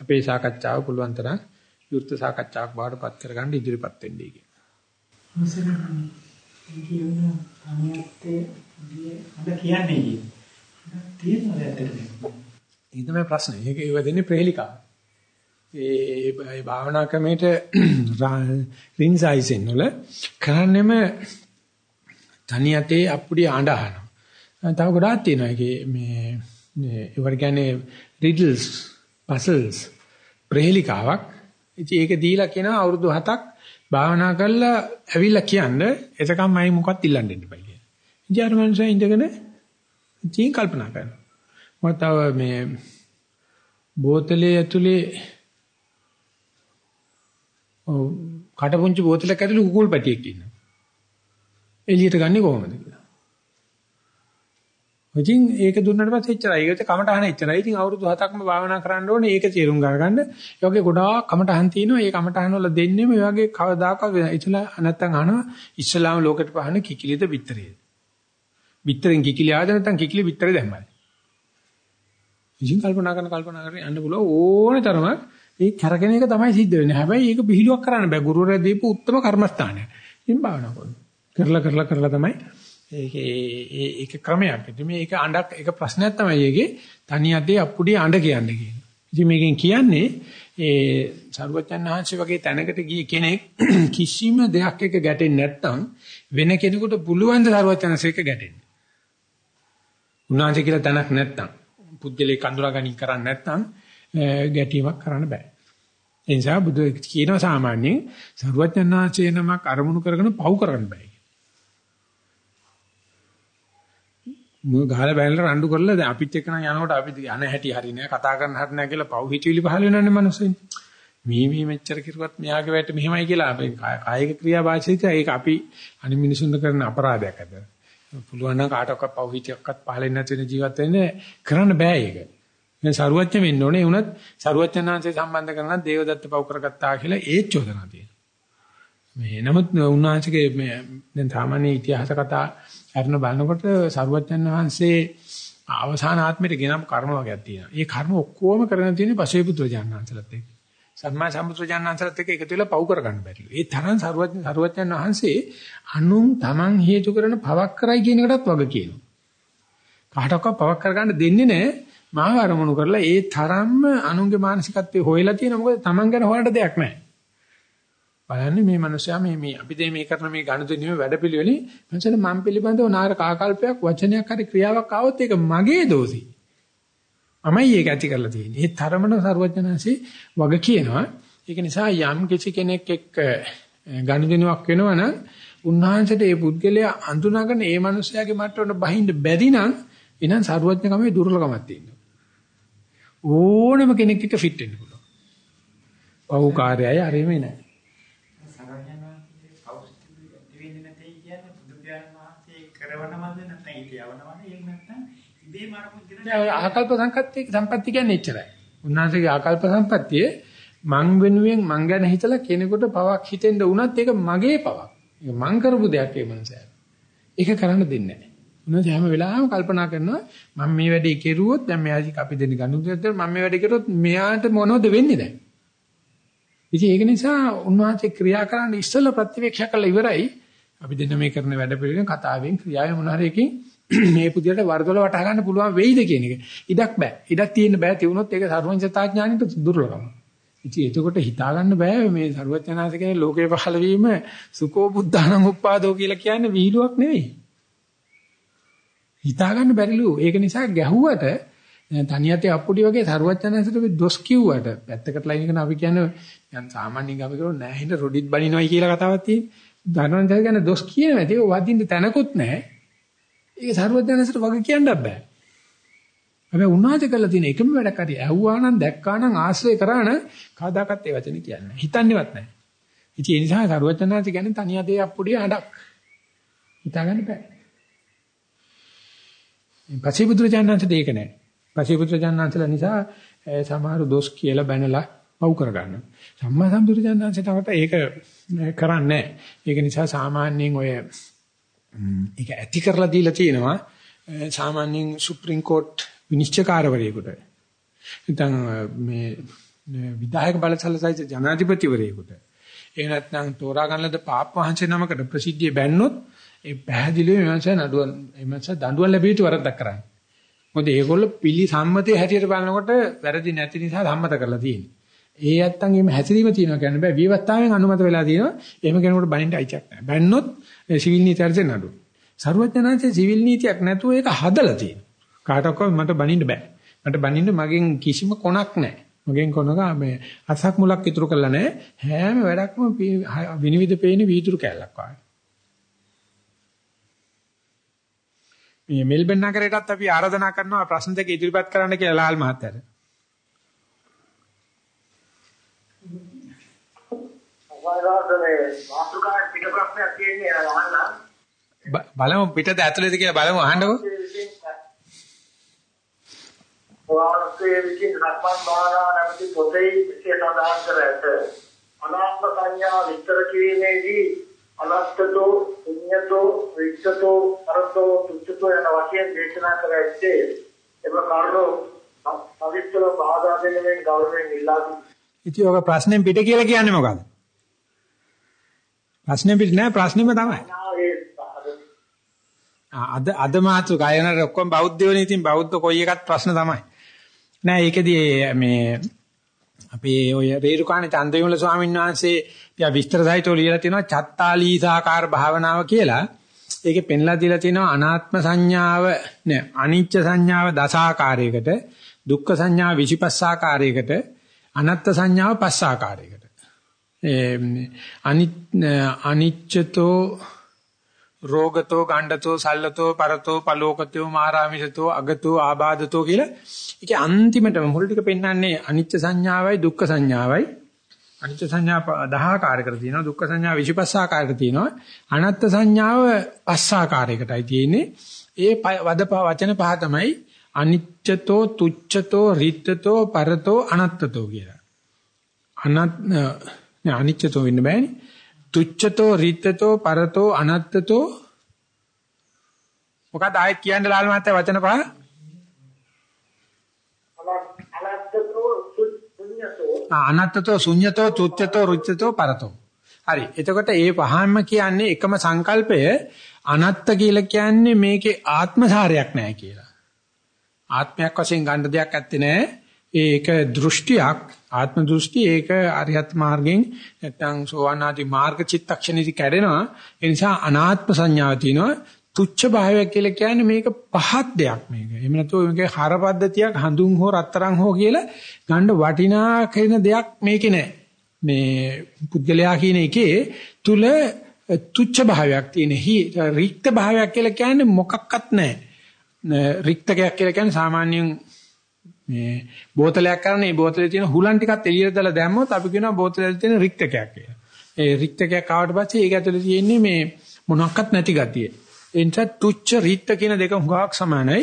අපේ සාකච්ඡාව පුළුවන් තරම් යුක්ත සාකච්ඡාවක් බවට පත් කරගන්න ඉදිරිපත් වෙන්නයි කියන්නේ. මොසරණී කියන අනියත්තේ අද කියන්නේ තියෙනවද ඇත්තටම? ඒ තමයි ප්‍රශ්නේ. ඒක ඒව දෙන්නේ ප්‍රහෙලිකාව. ඒ ඒ භාවනා ක්‍රමයට (clears throat) රින්සයිසෙන් වල කරන්නේම තනියතේ අප්පුඩි ආඬහන. තව ගොඩාක් තියෙනවා ඒකේ මේ මේ ඒවට කියන්නේ riddles puzzles ප්‍රහෙලිකාවක්. ඉතින් ඒක දීලා කියනවා අවුරුදු 7ක් භාවනා කරලා ඇවිල්ලා කියන්නේ එතකම් මම මොකක්ද ඉල්ලන්න දෙන්න බෑ කියලා. ඉතින් අර මනුස්සයා ඉඳගෙන ඉතින් කල්පනා කරනවා. මම තව මේ බෝතලේ ඇතුලේ ඔව් කටපුංචි බෝතලයක් ඇතුලේ කුකුල් පැටියෙක් ඉන්නවා. එළියට ගන්නේ කොහොමද කියලා. ඉතින් ඒක දුන්නාට පස්සේ එච්චරයි. ඒකට කමටහන එච්චරයි. ඉතින් අවුරුදු 7ක්ම භාවනා කරන්න ඕනේ. ඒක තේරුම් ගන්න. ඒ වගේ ගොඩාක් කමටහන් තියෙනවා. ඒ කමටහන් වල දෙන්නේ මේ වගේ කවදාකවත් ඉතලා නැත්තම් අහනවා ඉස්ලාම ලෝකෙට පහන කිකිලිද විතරේද. විතරෙන් කිකිලි ආද නැත්තම් කිකිලි විතරේ දැම්මයි. ඉතින් කල්පනා කරන කල්පනා කරගෙන යන්න පුළුවන් ඕනේ තරම ඒ කරගෙන එක තමයි සිද්ධ වෙන්නේ. හැබැයි ඒක පිළිලුවක් කරන්න බෑ. ගුරුවරයා දීපු උත්තරම කර්මස්ථානය. ඉතින් භාවනා කරනවා. කරලා කරලා කරලා තමයි ඒකේ ඒක ක්‍රමයක්. ඉතින් මේක අඬක් ඒක ප්‍රශ්නයක් තමයි ඒකේ තනි අතේ අප්පුඩිය අඬ කියන්නේ කියන. ඉතින් මේකෙන් කියන්නේ ඒ සරුවචන් වහන්සේ වගේ තැනකට ගිය කෙනෙක් (clears throat) කිසිම දෙයක් එක ගැටෙන්නේ නැත්නම් වෙන කෙනෙකුට පුළුවන් ද සරුවචන්සේක ගැටෙන්න. උන්වහන්සේ කියලා තැනක් නැත්නම් පුද්ගලයේ කඳුරා ගැනීම කරන්නේ නැත්නම් ගැටීමක් කරන්න බෑ. ඒ නිසා බුදු කියනවා සාමාන්‍යයෙන් සරුවචන් වහන්සේ නමක් අරමුණු කරගෙන පව් කරන්න බෑ. මු ගහලා බැලලා රණ්ඩු කරලා දැන් අපිත් එක්ක නම් යනකොට අපි යන හැටි හරි නෑ කතා කරන්න හරි නෑ කියලා පව් හිතවිලි පහල වෙනවනේ මනුස්සෙන්. මේ මේ මෙච්චර කිරුවත් මෙයාගේ වැට මෙහෙමයි කියලා අපි කායික ක්‍රියා වාචික ඒක අපි අනිත් මිනිසුන්ට කරන අපරාධයක් අද. පුළුවන් නම් කාටවත් පව් හිතයක්වත් පහල නැති වෙන ජීවත් වෙන්න කරන්න බෑ ඒක. දැන් සරුවච්ච වෙන්න ඕනේ. උනත් සරුවච්චනාංශය සම්බන්ධ කරන දේවදත්ත පව් කරගත්තා කියලා ඒත් චෝදනා තියෙනවා. මේ නමුත් උන්වහන්සේගේ මේ දැන් සාමාන්‍ය ඉතිහාස කතා අරන බලනකොට සරුවච්චන් වහන්සේ අවසාන ආත්මයට ගෙනම කර්ම වර්ගයක් තියෙනවා. ඒ කර්ම ඔක්කොම කරගෙන තියෙන්නේ පසේ පුත්‍ර ජානනාංශලත් එක්ක. සම්මා සම්බුද්ධ ජානනාංශලත් එක්ක එකතු වෙලා පව් කරගන්න බැරිලු. ඒ තරම් සරුවච්චන් සරුවච්චන් වහන්සේ අනුන් Taman හේතු කරන පවක් කරයි කියන එකටත් වග කියනවා. කාටවත් පවක් කරගන්න දෙන්නේ නැහැ. මාව අරමුණු කරලා ඒ තරම්ම අනුන්ගේ මානසිකත්වයේ හොයලා තියෙන මොකද Taman ගැන හොයන්න දෙයක් නැහැ. බලන්නේ මේ මනුස්සයා මේ මේ අපි දෙ මේ කරන මේ ගනුදෙනුවේ වැඩපිළිවෙලෙ මනුස්සයා මම පිළිබඳව නාර කාකල්පයක් වචනයක් හරි ක්‍රියාවක් ආවොත් ඒක මගේ දෝෂි. මමයි ඒක ඇති කරලා තියෙන්නේ. ඒ තරමට ਸਰවඥාන්සේ වග කියනවා. ඒක නිසා යම් කිසි කෙනෙක් එක්ක ගනුදෙනුවක් වෙනවනම් උන්වහන්සේට ඒ පුද්ගලයා අඳුනගෙන ඒ මනුස්සයාගේ මට්ටමට බහින්න බැරි නම් එනම් ਸਰවඥකමේ දුර්ලභමක් තියෙනවා. ඕනම කෙනෙක් එක්ක ෆිට වෙන්න පුළුවන්. පව් කාර්යය හරියම නෑ. ඉබේම අරමුණ ආකල්ප සංකප්තිය සම්පත්‍ය කියන්නේ එච්චරයි. උන්වහන්සේගේ ආකල්ප සම්පත්තියේ මං වෙනුවෙන් මං ගැන හිතලා කෙනෙකුට පවක් හිතෙන්න වුණත් ඒක මගේ පවක්. ඒක මං කරපු දෙයක් ඒ මනසට. ඒක කරන්න දෙන්නේ නැහැ. උන්වහන්සේ හැම වෙලාවෙම කල්පනා කරනවා මම මේ වැඩේ කෙරුවොත් දැන් මෙයා අපි දෙන්න ගනුදෙනුත් මම මේ වැඩේ කරොත් මෙයාට මොනවද වෙන්නේ දැන්? ඉතින් ඒක නිසා උන්වහන්සේ ක්‍රියා කරන්න ඉස්සෙල්ලා ප්‍රතිවේක්ෂා කළා ඉවරයි. අපි දෙන්න මේ කරන වැඩ පිළිවෙල කතාවෙන් ක්‍රියාවෙන් මොන හරි එකකින් (clears throat) මේ පුදියට වර්ධවල වටහා ගන්න පුළුවන් වෙයිද කියන එක. ඉඩක් බෑ. ඉඩක් තියෙන්න බෑ. තියුණොත් ඒක සර්වඥතා ඥානිට දුර්ලභම. ඉතින් එතකොට හිතා ගන්න බෑ මේ සර්වඥාන්සේ කියන්නේ ලෝකේ පහළ වීම සුකෝ බුද්ධානං උප්පාදෝ කියලා කියන්නේ විහිළුවක් නෙවෙයි. හිතා ගන්න බැරිලු. ඒක නිසා ගැහුවට තනියතේ අප්පුඩි වගේ සර්වඥාන්සේට දොස් කිව්වට පැත්තකට ලයින් කරන අපි කියන්නේ යන් සාමාන්‍යයෙන් අපි කරන්නේ නැහැ හින්දා රොඩිත් බනිනවයි කියලා කතාවක් තියෙන්නේ. ධනවන්තය කියන්නේ දොස් කියනවා. ඒක වදින්න තැනකුත් නැහැ. ඒක සරුවඥාන්සට වගේ කියන්නත් බෑ. හැබැයි උන්වහන්සේ කළා තියෙන එකම වැඩක් හරි ඇහුවා නම් දැක්කා නම් ආශ්‍රය කරා නම් කවදාකවත් ඒ වචනේ කියන්නේ හිතන්නේවත් නැහැ. ඉතින් ඒ නිසා සරුවඥාන්සේ කියන්නේ තනියදේ අප්පුඩිය අඩක්. හිතාගන්න බෑ. පසිබුදුරජාණන්සට ඒක නෑ. පසිබුදුරජාණන්සලා නිසා සමහර දොස් කියලා බැනලා පව් කරගන්නවා. සම්මා සම්බුදුරජාණන්සට ඒක කරන්නේ නැහැ. ඒක නිසා සාමාන්‍යයෙන් ඔය ඒක ඇති කරලා දීලා තියෙනවා සාමාන්‍යයෙන් සුප්‍රීම කෝට් විනිශ්චයකාරවරයෙකුට. නැත්නම් මේ විධායක බලසලසයිද ජනාධිපතිවරයෙකුට. ඒ නැත්නම් තෝරා ගන්නලද පාප වහන්සේ නමකට ප්‍රසිද්ධිය බැන්නොත් ඒ පැහැදිලිව එමන්ස නඩුව එමන්ස දඬුවම් ලැබිය යුතු වරද්දක් කරන්නේ. මොකද ඒගොල්ලෝ පිළි සම්මතයේ හැටියට බලනකොට වැරදි නැති නිසා සම්මත කරලා තියෙන්නේ. ඒ නැත්තම් එහෙම හැසිරීම තියෙනවා කියන්නේ බෑ. විවස්ථාවෙන් අනුමත වෙලා තියෙනවා. එහෙම කෙනෙකුට බනින්න අයිතියක් නැහැ. බැන්නොත් සිවිල් නීතියට නඩු. සරුවචනාංශයේ සිවිල් නීතියක් නැතුව ඒක හදලා තියෙනවා. කාටවත් මට බනින්න බෑ. මට බනින්න මගෙන් කිසිම කොනක් නැහැ. මගෙන් කොනක මේ අසක් මුලක් ඉතුරු කරලා නැහැ. හැම වැඩක්ම විනිවිද පේන වීදුරු කැලක් වගේ. මේ මෙල්බන් නගරයටත් අපි ආරාධනා කරනවා ප්‍රශ්න දෙක ඉදිරිපත් කරන්න කියලා ලාල් මහත්තයාට. වයිරාදනේ මාතෘකාවේ පිට ප්‍රශ්නයක් තියෙන්නේ අහන්න. බලමු පිටද ඇතුළේද කියලා බලමු අහන්නකෝ. ඔයාලගේ විසින් රක්මන් භාවනා නැමැති පොතේ විශේෂ සඳහන් කර ඇත. අනාත්ම සංඥා විස්තර කිරීමේදී අනත්තතෝ පුඤ්ඤතෝ විච්ඡතෝ අරතෝ තුච්ඡතෝ යන වශයෙන් දේශනා කර ඇත්තේ එම කරුණු පවිත්‍ර බාධා දෙනෙන් ගෞරවයෙන් ඉල්ලා ඉතින් ඔක ප්‍රශ්නෙන් පිට කියලා කියන්නේ මොකද්ද? ප්‍රශ්නේ පිට නෑ ප්‍රශ්නෙම තමයි. අද අද මාතෘකායනට ඔක්කොම බෞද්ධයෝනේ ඉතින් බෞද්ධ කොයි එකත් ප්‍රශ්න තමයි. නෑ ඒකෙදී මේ අපේ ඔය රේරුකාණේ චන්දවිමල ස්වාමීන් වහන්සේ පියා විස්තර සහිතව ලියලා තියෙනවා චත්තාලීසාකාර භාවනාව කියලා. ඒකේ පෙන්ලා දීලා තියෙනවා අනාත්ම සංඥාව නෑ අනිච්ච සංඥාව දසාකාරයකට දුක්ඛ සංඥාව 25 ආකාරයකට අනත්ත් සංඥාව පස් ආකාරයකට. අනිච්චතෝ රෝගතෝ ගණ්ඩතෝ සල්ලතෝ පරතෝ පලෝකතෝ මාරාමිසතෝ අගතෝ ආබාධතෝ කියලා ඒකේ අන්තිමටම මුල් ටික පෙන්වන්නේ අනිච්ච සංඥාවයි දුක්ඛ සංඥාවයි. අනිච්ච සංඥා 10 ආකාරයකට තියෙනවා. දුක්ඛ සංඥා 25 ආකාරයකට තියෙනවා. අනත්ත් සංඥාව 5 ආකාරයකටයි තියෙන්නේ. ඒ වදපා වචන පහ තමයි අනිච්චතෝ තුච්ඡතෝ රිත්තතෝ පරතෝ අනත්තතෝ කියලා. අනත් අනිච්චතෝ වෙන්න බෑනේ. තුච්ඡතෝ රිත්තතෝ පරතෝ අනත්තතෝ. මොකක්ද ආයෙත් කියන්න ලාල් මහත්තයා වචන පහ? අනත්තතෝ ශුඤ්‍යතෝ තුච්ඡතෝ රුච්ඡතෝ පරතෝ. හරි. එතකොට ඒ පහම කියන්නේ එකම සංකල්පය අනත්ත කියලා කියන්නේ මේකේ ආත්මසාරයක් නැහැ කියලා. ආත්මයක් වශයෙන් ගන්න දෙයක් ඇත්තේ නැහැ ඒක දෘෂ්ටියක් ආත්ම දෘෂ්ටි ඒක අරිහත් මාර්ගෙන් නැත්නම් සෝවාන් ආදී මාර්ග චිත්තක්ෂණෙදි කැඩෙනවා ඒ නිසා අනාත්ම සංඥාව තියෙනවා තුච්ඡ භාවයක් කියලා කියන්නේ මේක පහත් දෙයක් මේක. එහෙම නැත්නම් මේකේ හර පද්ධතියක් හඳුන් හෝ රත්තරන් හෝ කියලා ගන්න වටිනා කියන දෙයක් මේකේ නැහැ. මේ පුද්ගලයා කියන එකේ තුල තුච්ඡ භාවයක් තියෙන. රික්ත භාවයක් කියලා කියන්නේ මොකක්වත් නැහැ. රික්තකයක් කියලා කියන්නේ සාමාන්‍යයෙන් මේ බෝතලයක් කරන මේ බෝතලේ තියෙන හුලන් ටිකත් එළියට දාලා දැම්මොත් අපි කියනවා බෝතලේ තියෙන රික්තකයක් කියලා. ඒ රික්තකයක් ආවට පස්සේ ඒක ඇතුලේ තියෙන්නේ මේ මොනක්වත් නැති ගතිය. ඒ නිසා තුච්ච රිත්ත කියන දෙක හුඟක් සමානයි.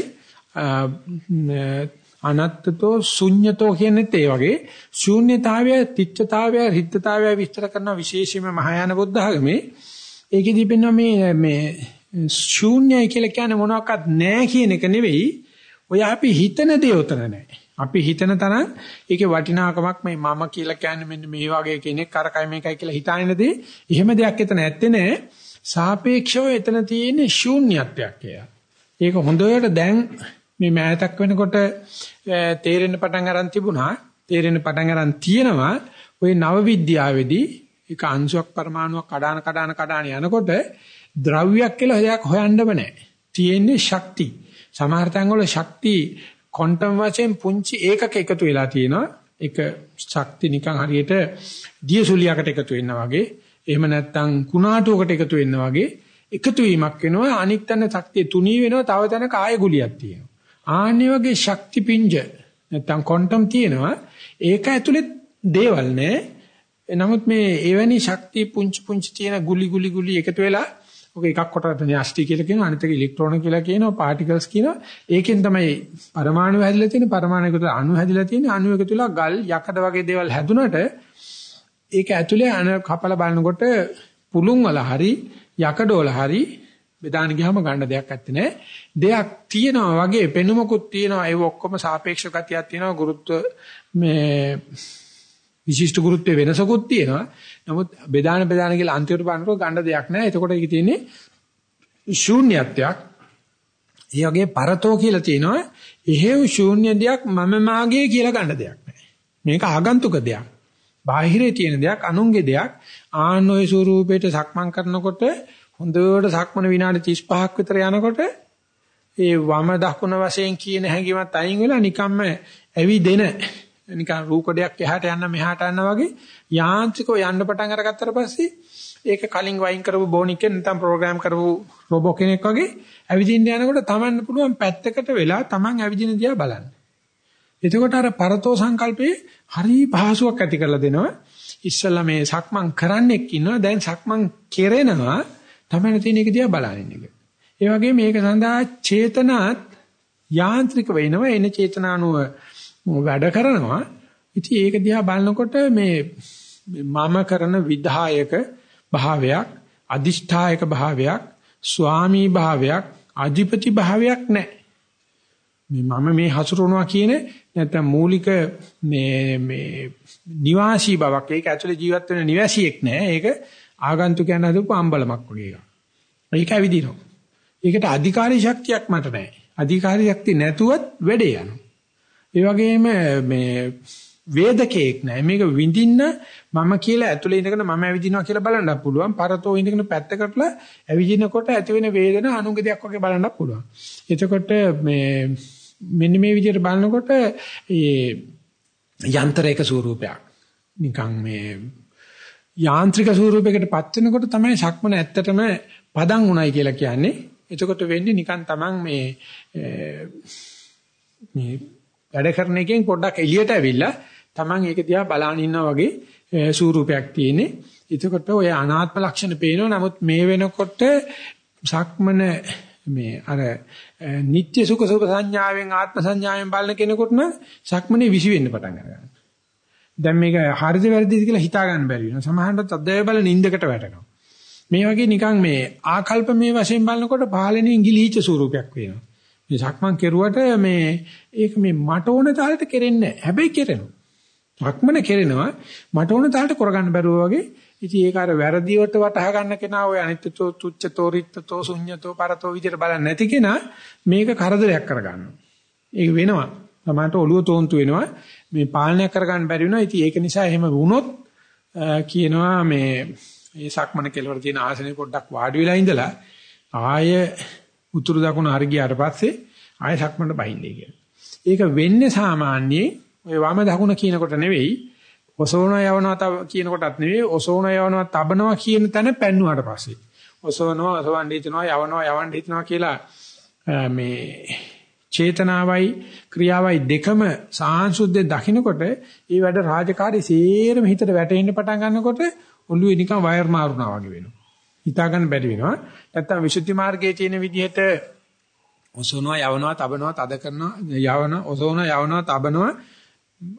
අනත්තතෝ ශුන්්‍යතෝ කියන්නේත් ඒ වගේ ශූන්‍යතාවය, තිච්ඡතාවය, රිත්තතාවය විස්තර කරන විශේෂයෙන්ම මහායාන බුද්ධ ආගමේ ඒකෙදී පෙන්වන මේ මේ ශූන්‍යයි කියලා කියන්නේ මොනවාක්වත් නැහැ කියන එක නෙවෙයි ඔය අපි හිතන දේ උතන නැහැ. අපි හිතන තරම් ඒකේ වටිනාකමක් මේ මම කියලා කියන්නේ මෙන්න මේ වගේ කෙනෙක් අරකයි මේකයි කියලා හිතාගෙන දේ එහෙම දෙයක් එතන ඇත්තේ නැහැ. සාපේක්ෂව එතන තියෙන ශූන්‍යත්වයක් කියලා. ඒක හොඳට දැන් මේ මෑතක් වෙනකොට තේරෙන්න පටන් අරන් තිබුණා. තේරෙන්න පටන් අරන් තියෙනවා ওই නව විද්‍යාවේදී ඒක අංශුවක් පරමාණුවක් කඩාන කඩාන කඩාන යනකොට ද්‍රව්‍යයක් කියලා දෙයක් හොයන්නම නැහැ. තියෙන්නේ ශක්තිය. සමහර තැන්වල ශක්ති ක්වොන්ටම් වශයෙන් පුංචි ඒකක එකතු වෙලා තියෙනවා. ඒක ශක්ති නිකන් හරියට දියසුලියකට එකතු වෙනවා වගේ. එහෙම නැත්නම් කුණාටුවකට එකතු වෙනවා වගේ එකතු වීමක් වෙනවා. අනික් තැන ශක්තිය තුනී වෙනවා. තව තැනක ආය ගුලියක් තියෙනවා. ආන්නේ වගේ ශක්ති පිංජ නැත්නම් ක්වොන්ටම් තියෙනවා. ඒක ඇතුලේ දේවල් නෑ. නමුත් මේ එවැනි ශක්ති පුංචි පුංචි තියෙන ගුලි ගුලි ගුලි එකතු වෙලා ඔක එකක් කොටකට න්‍යෂ්ටි කියලා කියනවා. අනිත් එක ඉලෙක්ට්‍රෝන කියලා කියනවා පාටිකල්ස් කියනවා. ඒකෙන් තමයි පරමාණු හැදිලා තියෙන්නේ. පරමාණු එකතු අණු හැදිලා තියෙන්නේ. අණු එකතු වෙලා ගල් යකඩ වගේ දේවල් හැදුනට ඒක ඇතුලේ අන කපලා බලනකොට පුළුන් වල හරි යකඩ වල හරි බෙදාන ගියාම ගන්න දෙයක් නැත්තේ නෑ. දෙයක් තියෙනවා වගේ පෙනුමකුත් තියෙනවා. ඒ ඔක්කොම සාපේක්ෂ ගතියක් තියෙනවා. ගුරුත්ව මේ විශිෂ්ට ගුරුත්වයේ වෙනසකුත් තියෙනවා. නමුත් බෙදාන බෙදාන කියලා අන්තිමට බලනකොට ගන්න දෙයක් නැහැ. එතකොට ඒක තියෙන්නේ ශූන්‍යත්වයක්. ඒ වගේ පරතෝ කියලා තියෙනවා. එහෙව් ශූන්‍ය දෙයක් මම මාගේ කියලා ගන්න දෙයක් නැහැ. මේක ආගන්තුක දෙයක්. බාහිරේ තියෙන දෙයක් අනුන්ගේ දෙයක්. ආනෝය ස්වරූපයට සක්මන් කරනකොට හොඳට සක්මන විනාඩි 35ක් විතර යනකොට ඒ වම දකුණ වශයෙන් කියන හැඟීමත් අයින් වෙලා නිකම්ම ඇවිදෙන නිකන් රූකඩයක් එහාට යන්න මෙහාට යන්න වගේ යාන්ත්‍රිකව යන්න පටන් අරගත්තට පස්සේ ඒක කලින් වයින් කරපු බෝනිකෙන් නැත්නම් ප්‍රෝග්‍රෑම් කරපු රොබෝ කෙනෙක් වගේ ඇවිදින්න යනකොට තමන්න පුළුවන් පැත්තකට වෙලා තමන් ඇවිදින දිහා බලන්න. එතකොට අර පරතෝ සංකල්පේ හරි පහසුවක් ඇති කරලා දෙනවා. ඉස්සල්ලා මේ සක්මන් කරන්නෙක් ඉන්නවා දැන් සක්මන් කෙරෙනවා තමයි තියෙන එක දිහා බලනින්න එක. ඒ වගේ මේක සඳහා චේතනාත් යාන්ත්‍රික වෙනවා එන චේතනානුව වැඩ කරනවා. ඉතින් ඒක දිහා බලනකොට මේ මම කරන විධායක භාවයක් අදිෂ්ඨායක භාවයක් ස්වාමී භාවයක් අධිපති භාවයක් නැහැ. මේ මම මේ හසුරුවනවා කියන නැත්නම් මූලික මේ මේ නිවාසී බවක් ඒක ඇතුලේ ජීවත් වෙන නිවාසියෙක් නෑ ඒක ආගන්තුකයන් හදපු අම්බලමක් වගේ එකක්. ඒක ඇවිදිනවා. ඒකට අධිකාරී ශක්තියක් මට නැහැ. අධිකාරී ශක්තිය නැතුවත් වැඩේ යනවා. ඒ වගේම මේ වේදකයක් නැහැ. මේක විඳින්න මම කියලා ඇතුලේ ඉඳගෙන මම ඇවිදිනවා කියලා බලන්නත් පුළුවන්. පරතෝ ඉඳගෙන පැත්තකටලා ඇවිදිනකොට ඇති වෙන වේදන අනුංග දෙයක් වගේ බලන්නත් පුළුවන්. එතකොට මේ මෙන්න මේ විදිහට බලනකොට ඒ යන්ත්‍රයක ස්වරූපයක් නිකන් මේ යාන්ත්‍රික ස්වරූපයකටපත් වෙනකොට තමයි සක්මන ඇත්තටම පදන් උණයි කියලා කියන්නේ. එතකොට වෙන්නේ නිකන් Taman මේ මේ වැඩ කරන එකෙන් පොඩ්ඩක් එළියට ඇවිල්ලා Taman ඒක දිහා බලාගෙන ඉන්නා වගේ ස්වරූපයක් තියෙන්නේ. එතකොට ඔය අනාත්ම ලක්ෂණ පේනවා. නමුත් මේ වෙනකොට සක්මන මේ අර නিত্য සුඛ සුභ සංඥාවෙන් ආත්ම සංඥාවෙන් බලන කෙනෙකුට නම් සක්මනේ විසි වෙන්න පටන් ගන්නවා. දැන් මේක හරිද වැරදිද කියලා හිතා ගන්න බැරි වෙනවා. සමහරවිට අධ්‍යය බල නින්දකට වැටෙනවා. මේ වගේ නිකන් මේ ආකල්ප මේ වශයෙන් බලනකොට පහළෙනින් ගිලිහිච්ච ස්වරූපයක් වෙනවා. මේ සක්මන් කෙරුවට මේ ඒක මේ මට ඕන තාලෙට කෙරෙන්නේ නැහැ. හැබැයි කෙරෙනවා. සක්මන කෙරෙනවා මට ඕන තාලෙට කරගන්න බැරුව වගේ ඉතින් ඒක අර වැරදිවට වටහා ගන්න කෙනා ඔය අනිත්‍යතෝ තුච්ඡතෝ රිත්තතෝ ශුඤ්ඤතෝ පරතෝ විදිහට බලන්නේ නැති කෙනා මේක කරදරයක් කරගන්නවා. ඒක වෙනවා. තමයි ඔළුව තෝන්තු වෙනවා. මේ පාලනය කරගන්න බැරි වෙනවා. ඉතින් ඒක නිසා එහෙම වුණොත් කියනවා මේ මේ සක්මන කෙලවර තියෙන ආසනේ පොඩ්ඩක් වාඩි වෙලා ඉඳලා ආය උතුරු දකුණ හරි ගියාට පස්සේ ආය සක්මනට බහින්නේ කියලා. ඒක වෙන්නේ සාමාන්‍යයෙන් ඔය වම දකුණ කියනකොට නෙවෙයි ඔසෝන යවනවා තව කියන කොටත් නෙවෙයි ඔසෝන යවනවා තබනවා කියන තැන පැන්නුවාට පස්සේ ඔසවනවා ඔසවන්න හිතනවා යවනවා යවන්න හිතනවා කියලා මේ චේතනාවයි ක්‍රියාවයි දෙකම සාංශුද්ධ දකින්නකොට ඒ වැඩ රාජකාරී සේරම හිතට වැටෙන්න පටන් ගන්නකොට ඔළුවේ නිකන් වයර් මාරුනා වගේ වෙනවා. හිතා ගන්න බැරි වෙනවා. නැත්තම් විසුද්ධි මාර්ගයේ තියෙන විදිහට ඔසවනවා යවනවා තබනවා තද කරනවා යවනවා ඔසවනවා යවනවා තබනවා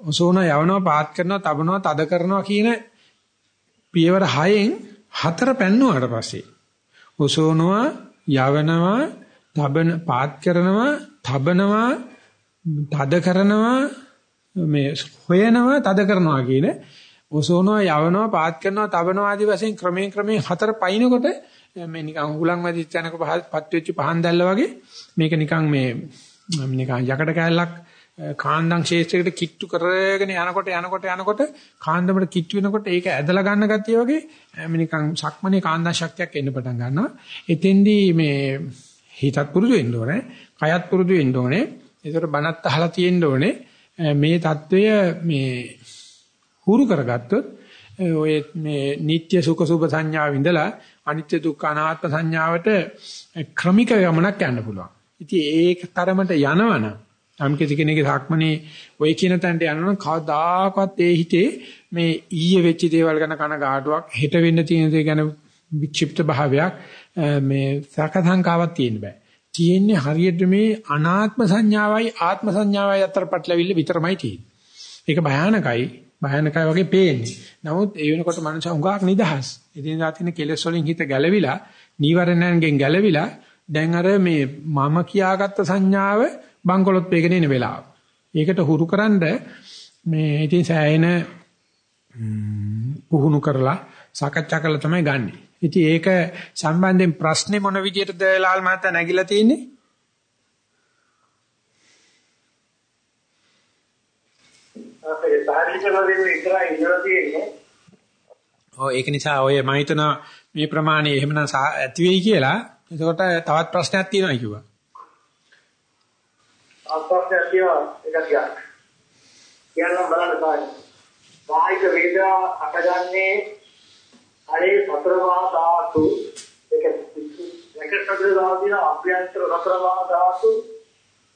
ඔසෝන යවනවා පාත් කරනවා තබනවා තද කරනවා කියන පියවර 6න් හතර පැන්නුවාට පස්සේ ඔසෝනවා යවනවා තබන පාත් කරනවා තබනවා තද කරනවා මේ හොයනවා තද කරනවා කියන ඔසෝනවා යවනවා පාත් කරනවා තබනවා ආදී වශයෙන් ක්‍රමයෙන් ක්‍රමයෙන් හතර පයින්නකොට මේ නිකන් හුලං වැදිච්ච යනක පහත් වෙච්ච පහන් දැල්ල වගේ මේක නිකන් මේ නිකන් යකඩ කැලලක් කාන්දම් ශේෂ්ත්‍රයකට කිට්ටු කරගෙන යනකොට යනකොට යනකොට කාන්දමට කිට්ටු වෙනකොට ඒක ඇදලා ගන්න ගතිය වගේ මේ නිකන් සක්මනේ කාන්දම් ශක්තියක් එන්න පටන් ගන්නවා. එතෙන්දී මේ හිතත් පුරුදු වෙන්න ඕනේ, කයත් පුරුදු වෙන්න ඕනේ. ඒතර බණත් අහලා තියෙන්න ඕනේ. මේ தত্ত্বය මේ හුරු කරගත්තොත් ඔය මේ නিত্য සුඛ සුභ සංඥාව ඉඳලා අනිත්‍ය දුක්ඛ අනාත්ම සංඥාවට ක්‍රමික ගමනක් යන්න පුළුවන්. ඉතින් ඒක තරමට යනවනම් යම් කිසි කෙනෙක්ගේ සක්මනේ ඔය කියන තැනට යනවනම් කවදාකවත් ඒ හිතේ මේ ඊයේ වෙච්ච දේවල් ගැන කන ගාටුවක් හෙට වෙන්න තියෙන දේ ගැන වික්ෂිප්ත භාවයක් මේ සකසංකාවක් තියෙන්න බෑ. තියෙන්නේ හරියට මේ අනාත්ම සංඥාවයි ආත්ම සංඥාවයි අතර පැටලවිල්ල විතරමයි තියෙන්නේ. ඒක භයානකයි භයානකයි වගේ පේන්නේ. නමුත් ඒ වෙනකොට මනස හුඟක් නිදහස්. එදිනදා තියෙන කෙලෙස් වලින් හිත ගැලවිලා, නීවරණයන්ගෙන් ගැලවිලා දැන් අර මේ මම කියාගත්ත සංඥාව බංකොලොත් වේගෙන එන වෙලාව. ඒකට හුරුකරනද මේ ඉතින් සෑහෙන පුහුණු කරලා සාකච්ඡා කරලා තමයි ගන්නෙ. ඉතින් ඒක සම්බන්ධයෙන් ප්‍රශ්නේ මොන විදිහටද ලාල් මහත්තයා නැගිලා තියෙන්නේ? සාහිත්‍ය වලින් විතරයි ඉඳලා තියෙන්නේ. ඔය ඒක නිසා ඔය මම හිතනවා මේ ප්‍රමාණය එහෙමනම් ඇති වෙයි කියලා. එතකොට තවත් ප්‍රශ්නයක් තියෙනවා කිව්වා. ආස්වාදයක් තියෙනවා එක ටිකක්. කියන්න බලන්න බෑ. කායික වේදනා අටගන්නේ අරේ සතරමා ධාතු ඒක එක සතර ධාතු දින අභ්‍යන්තර සතරමා ධාතු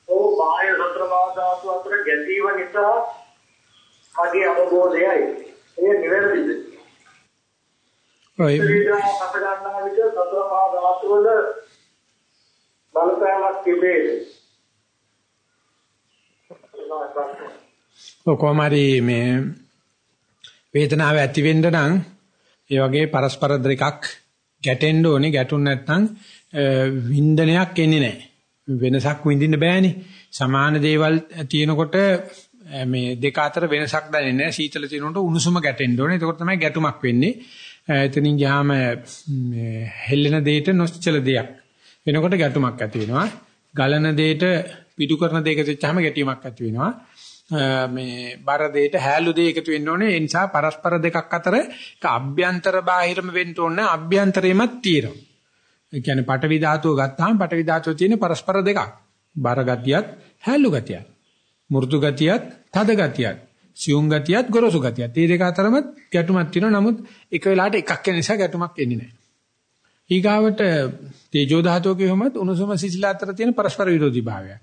ඕ බාහිර සතරමා ධාතු අතර ගැටීම නිසා මගේ අවබෝධයයි. ඒ නිවැරදිද? ඔය වේදනා අටගන්නා විට සතරමා ධාතු වල බලපෑමක් තිබේද? කොහොම හරි මේ වේදනාව ඇති වෙන්න නම් ඒ වගේ පරස්පර දෙකක් ගැටෙන්න ඕනේ. ගැටුන් නැත්නම් වින්දනයක් එන්නේ නැහැ. වෙනසක් විඳින්න බෑනේ. සමාන දේවල් තියෙනකොට මේ දෙක අතර වෙනසක් දැනෙන්නේ නැහැ. සීතල තියෙනකොට උණුසුම ගැටෙන්න ඕනේ. එතකොට තමයි ගැටුමක් වෙන්නේ. එතනින් ගියාම හෙල්ලෙන දෙයට නොස්චල දෙයක් වෙනකොට ගැටුමක් ඇති වෙනවා. ගලන දෙයට පිටු කරන දෙයක තියච්චාම ගැටීමක් ඇති වෙනවා. මේ බර දෙයට හැලු දෙය එකතු වෙන්න ඕනේ. ඒ නිසා පරස්පර දෙකක් අතර ඒක අභ්‍යන්තර බාහිරම වෙන්න ඕනේ අභ්‍යන්තරෙමත් තියෙනවා. ඒ කියන්නේ පටවි ධාතුව ගත්තාම පටවි ධාතුවේ තියෙන පරස්පර දෙකක්. බර ගතියත් හැලු ගතියත්. මෘදු ගතියත් තද ගතියත් සියුම් ගතියත් ගොරෝසු ගතියත් මේ දෙක අතරම ගැටුමක් තියෙනවා නමුත් එක වෙලාවට එකක් වෙන නිසා ගැටුමක් එන්නේ නැහැ ඊගාවට තේජෝ ධාතුව කියවමත් උණුසුම සිසිල අතර තියෙන පරස්පර විරෝධී භාවය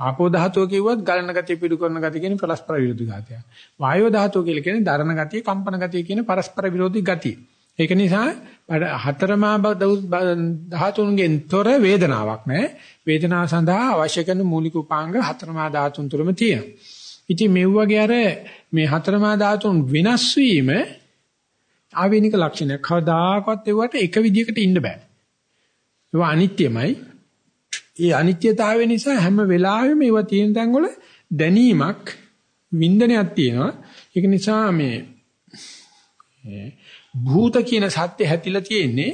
ආපෝ ධාතුව කිව්වත් ගලන ගතිය පිටු කරන ගතිය කියන පරස්පර විරෝධී ගතිය. වායෝ ධාතුව කියලා කියන්නේ දරණ ගතිය, කම්පන ගතිය කියන පරස්පර විරෝධී ගතිය. ඒක නිසා හතරමා ධාතුන්ගෙන් තොර වේදනාවක් නැහැ. වේදනාව සඳහා අවශ්‍ය කරන මූලික උපාංග හතරමා ධාතුන් තුරම තියෙනවා. ඉතින් මෙව්වගේ අර මේ හතරමා ධාතුන් වෙනස් වීම ආවේනික ලක්ෂණයක්. කවදාකවත් ඒවට එක විදිහකට ඉන්න බෑ. ඒවා අනිත්‍යමයි. ඒ අනිත්‍යතාවය නිසා හැම වෙලාවෙම ඒවා තියෙන තැන්වල දැනීමක් වින්දනයක් තියෙනවා. ඒක නිසා මේ භූත කියන සත්‍ය හැතිලා තියෙන්නේ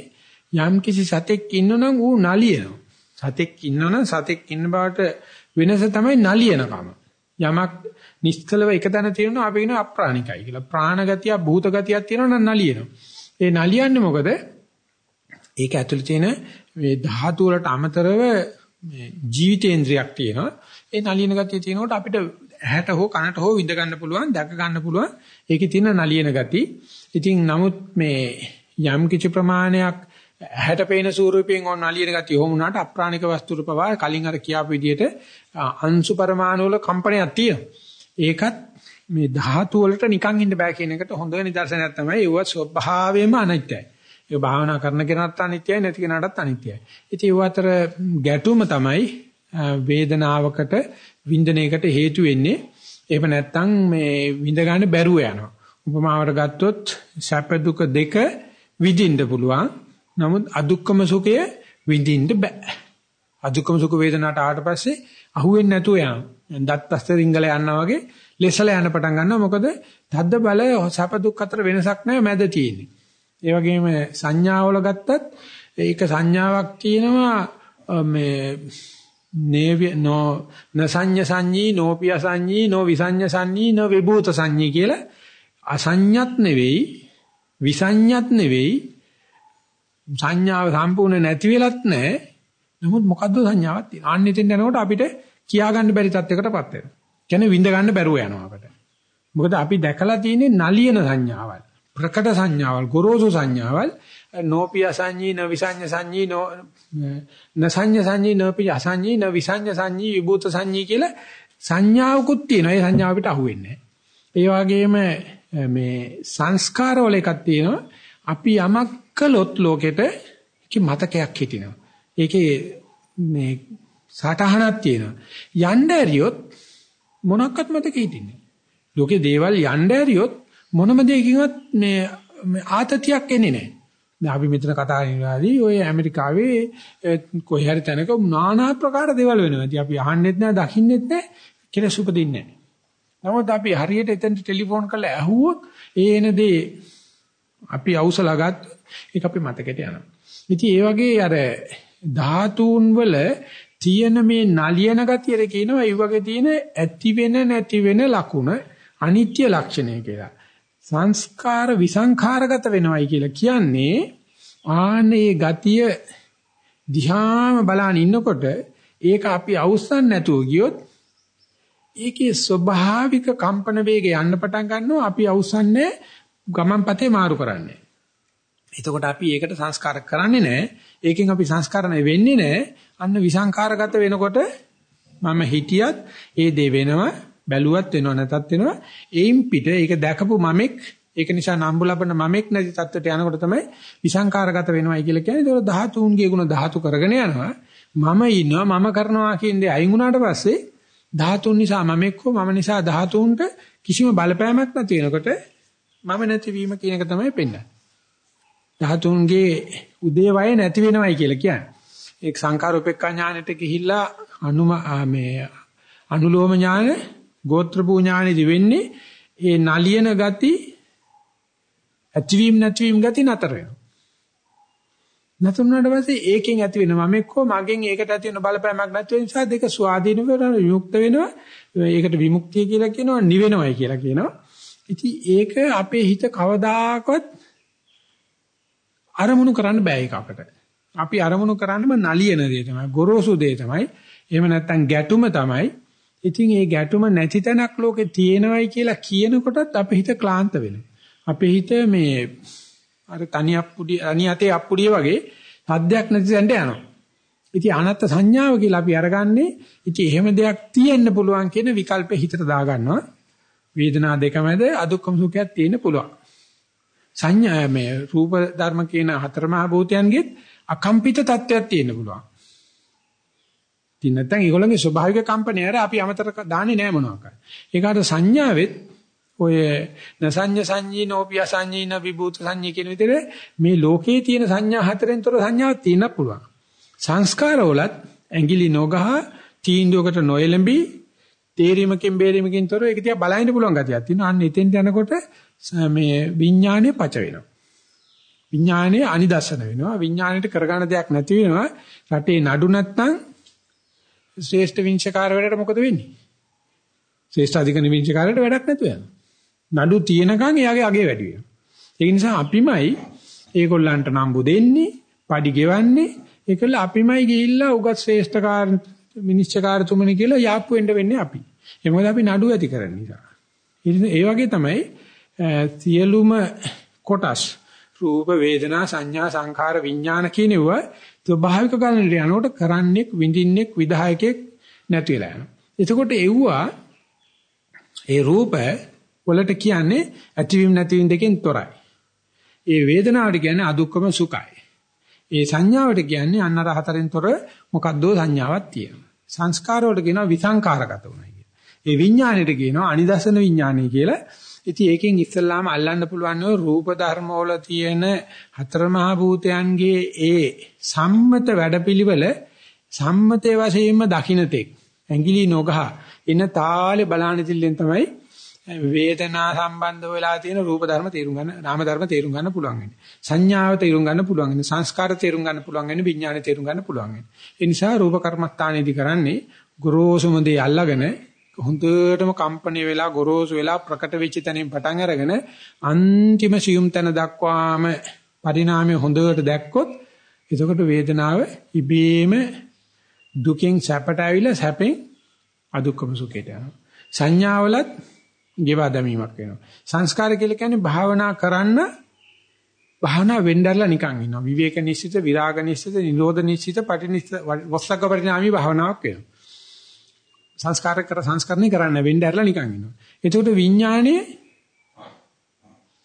යම් කිසි සතෙක් ඉන්නනම් ඌ නලියනවා. සතෙක් ඉන්නනම් සතෙක් ඉන්න බවට වෙනස තමයි නලියනකම. යමක් නිෂ්කලව එක තැන තියෙනවා අපි කියන අප්‍රාණිකයි කියලා. ප්‍රාණගතිය භූත ගතියක් තියෙනවා නම් නලියනවා. ඒ නලියන්නේ මොකද? ඒක ඇතුළේ තියෙන මේ ධාතු වලට අමතරව මේ ජීවිතේන්ද්‍රයක් තියෙනවා. ඒ නලියන ගතිය තියෙනකොට අපිට ඇහැට හෝ කනට හෝ විඳ ගන්න පුළුවන්, දැක ගන්න පුළුවන්. ඒකේ තියෙන නලියන ගතිය. ඉතින් නමුත් මේ යම් කිසි ප්‍රමාණයක් ඇහැට පේන ස්වරූපයෙන් ඕන නලියන ගතිය හොම උනාට අප්‍රාණික වස්තුරු පවා කලින් අර කියාපු විදිහට අංශු පරමාණු වල කම්පනයක් තියෙනවා. ඒකත් මේ ධාතු වලට නිකන් ඉන්න බෑ කියන එකට හොඳ නිදර්ශනයක් තමයි ඒව ස්වභාවයෙන්ම අනිත්‍යයි. ඒ භාවනා කරන කෙනාට අනිත්‍යයි නැති කෙනාටත් අනිත්‍යයි. ඉතින් ඒව අතර ගැටුම තමයි වේදනාවකට වින්දනයකට හේතු වෙන්නේ. එහෙම නැත්නම් මේ විඳ ගන්න බැරුව යනවා. උපමාවට ගත්තොත් සැප දුක දෙක විඳින්න පුළුවන්. නමුත් අදුක්කම සුඛය විඳින්න බෑ. අදුක්කම සුඛ වේදනාවට ආවට පස්සේ අහුවෙන්නේ නැතුව යනවා. දත්පස්ත රිංගල යනවා වගේ ලෙසල යන පටන් ගන්නවා. මොකද තද්ද බල සැප දුක් අතර වෙනසක් නැහැ මැද තියෙන්නේ. ඒ වගේම සංඥාවල ගත්තත් ඒක සංඥාවක් තියෙනවා මේ නේව්‍ය නෝ නසඤ්ඤ සංඤී නෝපිය සංඤී නෝ විසඤ්ඤ සංඤී නෝ විභූත සංඤී කියලා අසඤ්ඤත් නෙවෙයි විසඤ්ඤත් නෙවෙයි සංඥාව සම්පූර්ණ නැති වෙලත් නැහැ නමුත් මොකද්ද සංඥාවක් තියෙන. අන්න ඉතින් යනකොට අපිට කියා ගන්න බැරි තත්යකටපත් වෙනවා. කියන්නේ විඳ ගන්න බැරුව යනවා අපට. මොකද අපි දැකලා තියෙන්නේ නලියන සංඥාවල්. ප්‍රකට සංඥාවල් ගොරෝසු සංඥාවල් නෝපිය සංඤී න විසඤ්ඤ සංඤී නෝ නසඤ්ඤ සංඤී නෝපිය අසඤ්ඤී න විසඤ්ඤ සංඤී විභූත සංඤී කියලා සංඥාවකුත් තියෙනවා. ඒ සංඥාව අපිට අහුවෙන්නේ ඒ වගේම මේ සංස්කාරවල එකක් තියෙනවා. අපි යමක් කළොත් ලෝකෙට කි මතකයක් හිටිනවා. ඒකේ මේ සටහනක් තියෙනවා. යන්න ඇරියොත් මොනක්වත් මතක හිටින්නේ. ලෝකේ දේවල් යන්න ඇරියොත් මොනම දෙයකින්වත් මේ ආතතියක් එන්නේ නැහැ. දැන් අපි මෙතන කතා කරනවාදී ඔය ඇමරිකාවේ කොහේ හරි තැනක নানা ප්‍රකාර දේවල් වෙනවා. ඉතින් අපි අහන්නෙත් නැහැ, දකින්නෙත් නැහැ, කෙලස් උපදින්නේ නැහැ. නමුත් අපි හරියට එතෙන්ට ටෙලිෆෝන් කරලා ඇහුවොත් ඒ එන දේ අපි අවසලා ගත්ත ඒක අපි මතකයට යනවා. ඉතින් ඒ වගේ අර ධාතුන් වල තියෙන මේ නලියන ගතියට කියනවා ඒ වගේ තියෙන ඇති වෙන නැති වෙන ලකුණ අනිත්‍ය ලක්ෂණය කියලා. සංස්කාර විසංඛාරගත වෙනවයි කියලා කියන්නේ ආනේ ගතිය දිහාම බලන ඉන්නකොට ඒක අපි අවුස්සන් නැතුව ගියොත් ඒකේ ස්වභාවික කම්පන වේගය යන්න පටන් ගන්නවා අපි අවුස්සන්නේ ගමන්පතේ මාරු කරන්නේ. එතකොට අපි ඒකට සංස්කාර කරන්නේ නැහැ. ඒකෙන් අපි සංස්කරණය වෙන්නේ නැහැ. අන්න විසංකාරගත වෙනකොට මම හිටියත් ඒ දේ වෙනවා බැලුවත් වෙනව නැතත් වෙනවා. ඒයින් පිට ඒක දැකපු මමෙක් ඒක නිසා නම්බු ලබන මමෙක් නැති තත්ත්වයට යනකොට තමයි විසංකාරගත වෙනවයි කියලා කියන්නේ. ඒක ධාතුන්ගේ ගුණ ධාතු කරගෙන යනවා. මම ඉන්නවා මම කරනවා කියන දේ අයින් වුණාට පස්සේ ධාතුන් නිසා මමෙක් හෝ මම නිසා ධාතුන්ට කිසිම බලපෑමක් නැති වෙනකොට මම නැතිවීම කියන එක තමයි පෙන්වන්නේ. ධාතුන්ගේ උදේවය නැති වෙනවයි කියලා කියන්නේ. ඒක සංඛාර උපේක්ඛා ඥානෙට ගිහිල්ලා අනුම මේ අනුලෝම ඥාන ගෝත්‍ර භූ ඥානෙදි වෙන්නේ ඒ නලියන ගති ඇතිවීම නැතිවීම ගති නතර වෙනවා. නතර වුණාට පස්සේ ඒකෙන් ඇති වෙන මම එක්කෝ මගෙන් ඒකට ඇති වෙන බලපෑමක් නැති වෙන නිසා දෙක ස්වාධීන වෙනවා විමුක්ත වෙනවා. ඒකට විමුක්තිය කියලා කියනවා නිවෙනවයි කියලා කියනවා. ඉතින් ඒක අපේ හිත කවදාකවත් අරමුණු කරන්න බෑ ඒක අපට. අපි අරමුණු කරන්නම නලියන දේ තමයි ගොරෝසු දේ තමයි. එහෙම නැත්නම් ගැටුම තමයි. ඉතින් ඒ ගැටුම නැති තැනක් ලෝකේ තියෙනවයි කියලා කියනකොටත් අපේ හිත ක්ලාන්ත වෙනවා. අපේ හිත මේ අර තනි අප්පුඩිය අනි අතේ අප්පුඩිය වගේ සද්දයක් නැති තැනට යනවා. ඉතින් අනත්ත් සංඥාව කියලා අපි අරගන්නේ ඉතින් එහෙම දෙයක් තියෙන්න පුළුවන් කියන විකල්පෙ හිතට දාගන්නවා. වේදනා දෙක මැද අදුක්කම සුඛයක් තියෙන්න පුළුවන්. සංඥා මේ රූප ධර්ම කියන හතර මහා භූතයන්ගෙත් අකම්පිත තත්ත්වයක් තියෙන්න පුළුවන්. ඉතින් නැත්නම් ඒගොල්ලන්ගේ ස්වභාවික කම්පනය අර අපි අමතර දාන්නේ නැහැ මොනවාක්ද. ඒකට සංඥාවෙත් ඔය නසඤ්ඤ සංඤී නෝපිය සංඤී න විභූත සංඤී කියන විදිහට මේ ලෝකේ තියෙන සංඥා හතරෙන් තොර සංඥාවක් තියෙන්න පුළුවන්. සංස්කාරවලත් ඇඟිලි නොගහ තීන්දුවකට නොයැලඹි තේරීමකින් බේරීමකින් තොර ඒක තියා බලන්න පුළුවන් ගතියක් තියෙනවා. අන්න එතෙන්ට යනකොට මේ විඥානය පච වෙනවා. විඥානයේ අනිදර්ශන වෙනවා. විඥාණයට කරගන්න දෙයක් නැති වෙනවා. රටේ නඩු නැත්නම් ශ්‍රේෂ්ඨ විංශකාර වැඩට මොකද වෙන්නේ? ශ්‍රේෂ්ඨ අධිකරණ විංශකාරයට වැඩක් නැතු වෙනවා. නඩු තියෙනකන් එයාගේ අගේ වැඩි වෙනවා. ඒ නිසා අපිමයි ඒගොල්ලන්ට නම්බු දෙන්නේ, padi ගෙවන්නේ. ඒකල අපිමයි ගිහිල්ලා උගත් ශ්‍රේෂ්ඨකාර විනිශ්චයකාරතුමනි කියලා යාප්පු වෙන්න වෙන්නේ අපි. ඒ මොකද අපි නඩු ඇති කරන නිසා. ඉතින් ඒ වගේ තමයි සියලුම කොටස් රූප වේදනා සංඥා සංඛාර විඥාන කියනවා ස්වභාවික ගණනට යනකොට කරන්නෙක් විඳින්නෙක් විධායකෙක් නැති වෙලා යනවා. එතකොට එව්වා ඒ රූප වලට කියන්නේ ඇතිවීම නැතිවීම දෙකෙන් තොරයි. ඒ වේදනාවට කියන්නේ අදුක්කම සුඛයි. ඒ සංඥාවට කියන්නේ අන්නර හතරෙන් තොර මොකද්දෝ සංඥාවක් තියෙනවා. සංස්කාර වලට කියනවා විසංකාරගත උනායි කියලා. ඒ විඥාණයට කියනවා අනිදසන විඥානය කියලා. ඉතින් ඒකෙන් ඉස්සල්ලාම අල්ලන්න පුළුවන් ඔය රූප ධර්ම වල තියෙන හතර මහා භූතයන්ගේ ඒ සම්මත වැඩපිළිවෙල සම්මතයේ වශයෙන්ම දකින්නතෙක් ඇඟිලි නොගහ එන තාලේ බලාන ඉතිල්ලෙන් තමයි වේදනා සම්බන්ධ වෙලා තියෙන රූප ධර්ම තේරුම් ගන්න නාම ධර්ම තේරුම් ගන්න පුළුවන් වෙන්නේ. සංඥාව තේරුම් ගන්න පුළුවන් වෙන්නේ. සංස්කාර තේරුම් ගන්න පුළුවන් වෙන්නේ. විඥාන තේරුම් ගන්න පුළුවන් වෙන්නේ. ඒ නිසා රූප කර්මස්ථානයේදී කරන්නේ ගොරෝසුම දේ අල්ලගෙන හොඳටම කම්පණය වෙලා ගොරෝසු වෙලා ප්‍රකට වෙච්ච තැනින් පටන් අරගෙන අන්තිම සියුම් තැන දක්වාම පරිණාමය හොඳට දැක්කොත් එතකොට වේදනාව ඉබේම දුකෙන් සැපට ඇවිල්ලා සැපෙන් අදුක්කම සුඛයට යනවා. සංඥාවලත් ගෙවා දැමීමක් වෙනවා. සංස්කාර කියලා කියන්නේ භාවනා කරන්න භාවනා වෙnderලා නිකන් ඉන්නවා. විවේක නිශ්චිත, විරාග නිශ්චිත, නිරෝධ නිශ්චිත, පටිනිශ්චිත, වස්සක පරිණාමී භාවනාවක් වෙනවා. සංස්කාර කර සංස්කරණය කරන්න වෙන්න ඇරලා නිකන් ඉන්නවා. එතකොට විඥානයේ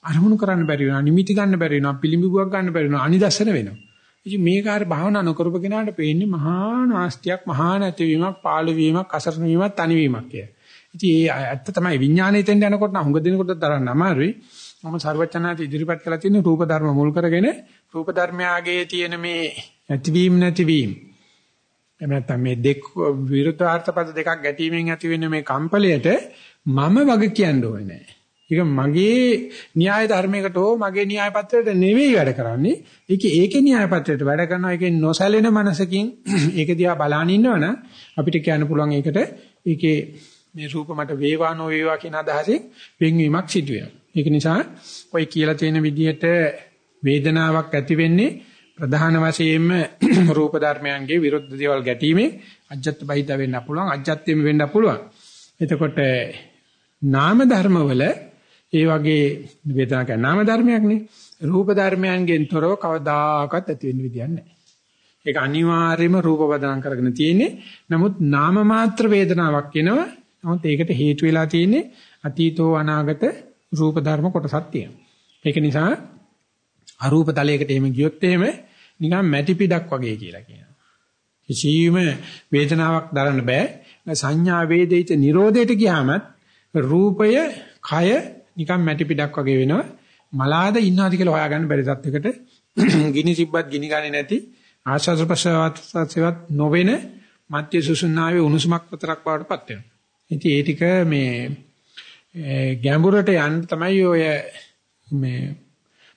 අරමුණු කරන්න බැරි වෙනවා, නිමිති ගන්න බැරි වෙනවා, පිළිඹුවක් ගන්න බැරි වෙනවා, අනිදස්සන වෙනවා. ඉතින් මේ කාර්ය භාවනා නොකරපු කෙනාට පේන්නේ මහා නාස්තියක්, මහා නැතිවීමක්, පාළු වීමක්, අසරණ වීමක්, තනිවීමක් කියලා. ඉතින් ඒ ඇත්ත තමයි විඥානයේ තෙන්ද යනකොට නම් හුඟ දිනකොට තරන්න අමාරුයි. මම සර්වචනාති ඉදිරිපත් කළා තියෙන රූප ධර්ම මුල් කරගෙන රූප ධර්මයාගේ තියෙන මේ ඇතිවීම නැතිවීම එහෙම නැත්නම් මේ දෙක විරුද්ධාර්ථ පද දෙකක් ගැටීමෙන් ඇති වෙන මේ කම්පලයට මම වග කියන්න ඕනේ නැහැ. ඒක මගේ න්‍යාය ධර්මයකට හෝ මගේ න්‍යාය පත්‍රයට නෙවෙයි වැඩ කරන්නේ. ඒක ඒකේ න්‍යාය පත්‍රයට වැඩ කරනවා. ඒකේ නොසැලෙන මනසකින් (clears throat) ඒක දිහා බලාගෙන ඉන්නවනම් අපිට කියන්න පුළුවන් ඒකට ඒකේ මේ රූප මට වේවා නොවේවා කියන අදහසෙන් වෙන්වීමක් සිදු වෙනවා. ඒක නිසා ඔය කියලා තියෙන විදිහට වේදනාවක් ඇති වෙන්නේ ප්‍රධාන වශයෙන්ම (clears throat) රූප ධර්මයන්ගේ විරුද්ධ දේවල් ගැටීමේ අජත්ත බහිත වෙන්න පුළුවන් අජත්තෙම වෙන්න පුළුවන්. එතකොට නාම ධර්මවල ඒ වගේ වේදනා කියන්නේ නාම ධර්මයක් නේ. රූප ධර්මයන්ගෙන් තොරව කවදාකවත් ඇති වෙන්න විදියක් නැහැ. ඒක අනිවාර්යයෙන්ම රූප වදනම් කරගෙන තියෙන්නේ. නමුත් නාම මාත්‍ර වේදනාවක් එනවා. නමුත් ඒකට හේතු වෙලා තියෙන්නේ අතීතෝ අනාගත රූප ධර්ම කොටසක් තියෙනවා. ඒක නිසා අරූප තලයකට එහෙම ගියොත් එහෙම නිකන් මැටි පිටක් වගේ කියලා කියනවා. කිසිම වේදනාවක් දරන්න බෑ. සංඥා වේදිත නිරෝධයට ගියාමත් රූපය, කය නිකන් මැටි පිටක් වගේ වෙනවා. මලාද ඉන්නවාද කියලා හොයාගන්න බැරි තත්යකට (clears throat) ගිනි තිබ්බත් ගිනි ගන්නේ නැති ආශාස ප්‍රසවාසවත් නොවෙන මධ්‍ය සුසුන්නාවේ උණුසුමක් විතරක් වඩටපත් වෙනවා. ඉතින් ඒ ටික මේ ගැඹුරට යන්න තමයි ඔය මේ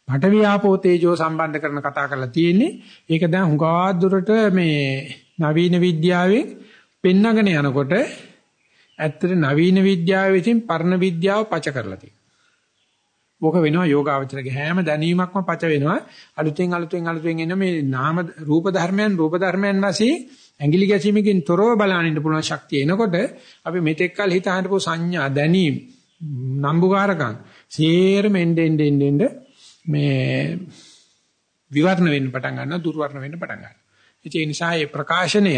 පඨවි ආපෝ තේජෝ සම්බන්ධ කරන කතා කරලා තියෙන්නේ. ඒක දැන් හුඟා දුරට මේ නවීන විද්‍යාවෙන් පෙන්නගෙන යනකොට ඇත්තට නවීන විද්‍යාව විසින් පරණ විද්‍යාව පච කරලා තියෙනවා. ඕක වෙනවා යෝගාවචරගේ හැම දැනීමක්ම පච වෙනවා. අලුතෙන් අලුතෙන් අලුතෙන් එන මේ නාම රූප ධර්මයන් රූප ධර්මයන් වශයෙන් ඇඟිලි ගැසීමකින් තොරව බලන්න පුළුවන් ශක්තිය එනකොට අපි මෙතෙක් කල හිත හඳපු සංඥා දැනීම නම්බුකාරකම් සේරම එන්නේ එන්නේ මේ විවරණ වෙන්න පටන් ගන්නවා දුර්වර්ණ වෙන්න පටන් ගන්නවා. ඒ නිසා මේ ප්‍රකාශනය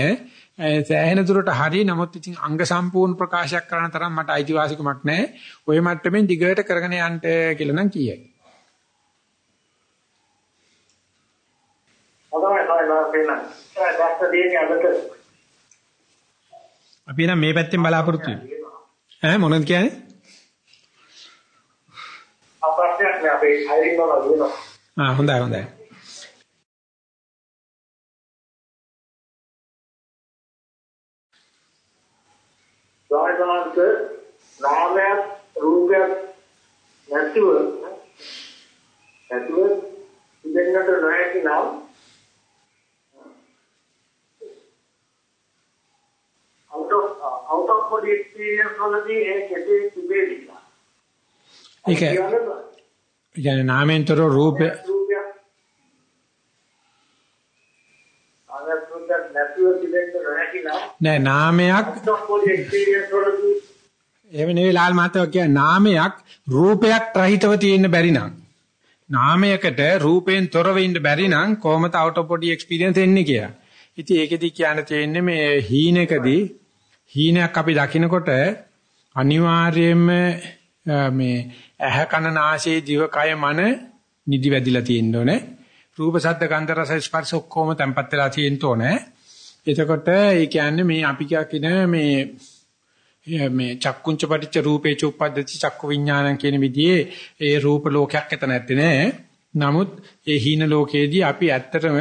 සෑහෙන දුරට හරි නමුත් ඉතින් අංග සම්පූර්ණ ප්‍රකාශයක් කරන තරම් මට අයිතිවාසිකමක් නැහැ. ওই මට්ටමින් දිගට කරගෙන යන්න කියලා නම් කියයි. අපි නම් මේ පැත්තෙන් බලාපොරොත්තු වෙනවා. ඈ මොනවද කියන්නේ? නෑ අපේ හයිරින් වල දිනනවා. ආ හොඳයි හොඳයි. සායනාන්ත නාමයක් රූපයක් නැතුව නැතුව ඉඳන්නට නොහැකි නම් out of uh, out of body experience වලදී ඒ කෙසේ තිබේද කියලා. ඒක කියන්නේ නාමෙන්තර රූපය නෑ නාමයක් එහෙම නෙවෙයි ලාල් මහත්තයා කියන්නේ නාමයක් රූපයක් රහිතව තියෙන්න බැරි නම් නාමයකට රූපයෙන් තොරව ඉන්න බැරි නම් කොහොමද out of body experience එන්නේ කියලා. ඉතින් ඒකෙදි කියන්න තියෙන්නේ මේ හීනකදී හීනයක් අපි දකිනකොට අනිවාර්යයෙන්ම මේ ඇහ කන නාසය දිව කය මන නිදි වැදිලා තියෙන්න ඕනේ. රූප ශබ්ද ගන්ධ රස ස්පර්ශ ඔක්කොම තැම්පත් වෙලා තියෙන්න ඕනේ. එතකොට ඒ කියන්නේ මේ අපි කියන මේ මේ චක්කුංච පටිච්ච රූපේ චුප්පද්දති චක්කු විඥානං කියන විදිහේ ඒ රූප ලෝකයක් එතන නැත්තේ නෑ. නමුත් ඒ හීන ලෝකයේදී අපි ඇත්තටම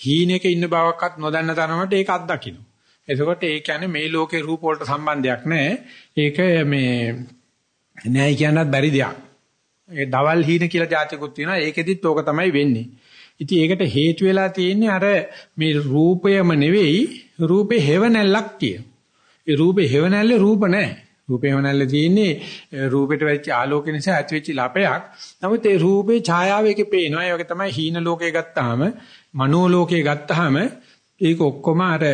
හීනෙක ඉන්න බවක්වත් නොදන්න තරමට ඒක අත්දකින්න. එතකොට ඒ කියන්නේ මේ ලෝකේ රූප වලට සම්බන්ධයක් නැහැ. ඒක මේ නෑ කියන්නත් බැරි දෙයක්. ඒ දවල් හීන කියලා જાතිකුත් තියෙනවා. ඒකෙදිත් ඕක තමයි වෙන්නේ. ඉතින් ඒකට හේතු වෙලා තියෙන්නේ අර මේ රූපයම නෙවෙයි රූපේ හේවණල්ලක් තියෙන. ඒ රූපේ හේවණල්ලේ රූප නැහැ. රූපේ හේවණල්ලේ තියෙන්නේ රූපෙට වෙච්ච ආලෝක නිසා ඇති වෙච්ච ලපයක්. නමුත් ඒ රූපේ ඡායාව එකේ පේනවා. ඒ වගේ තමයි හීන ලෝකේ ගත්තාම, මනෝ ලෝකේ ගත්තාම ඒක ඔක්කොම අර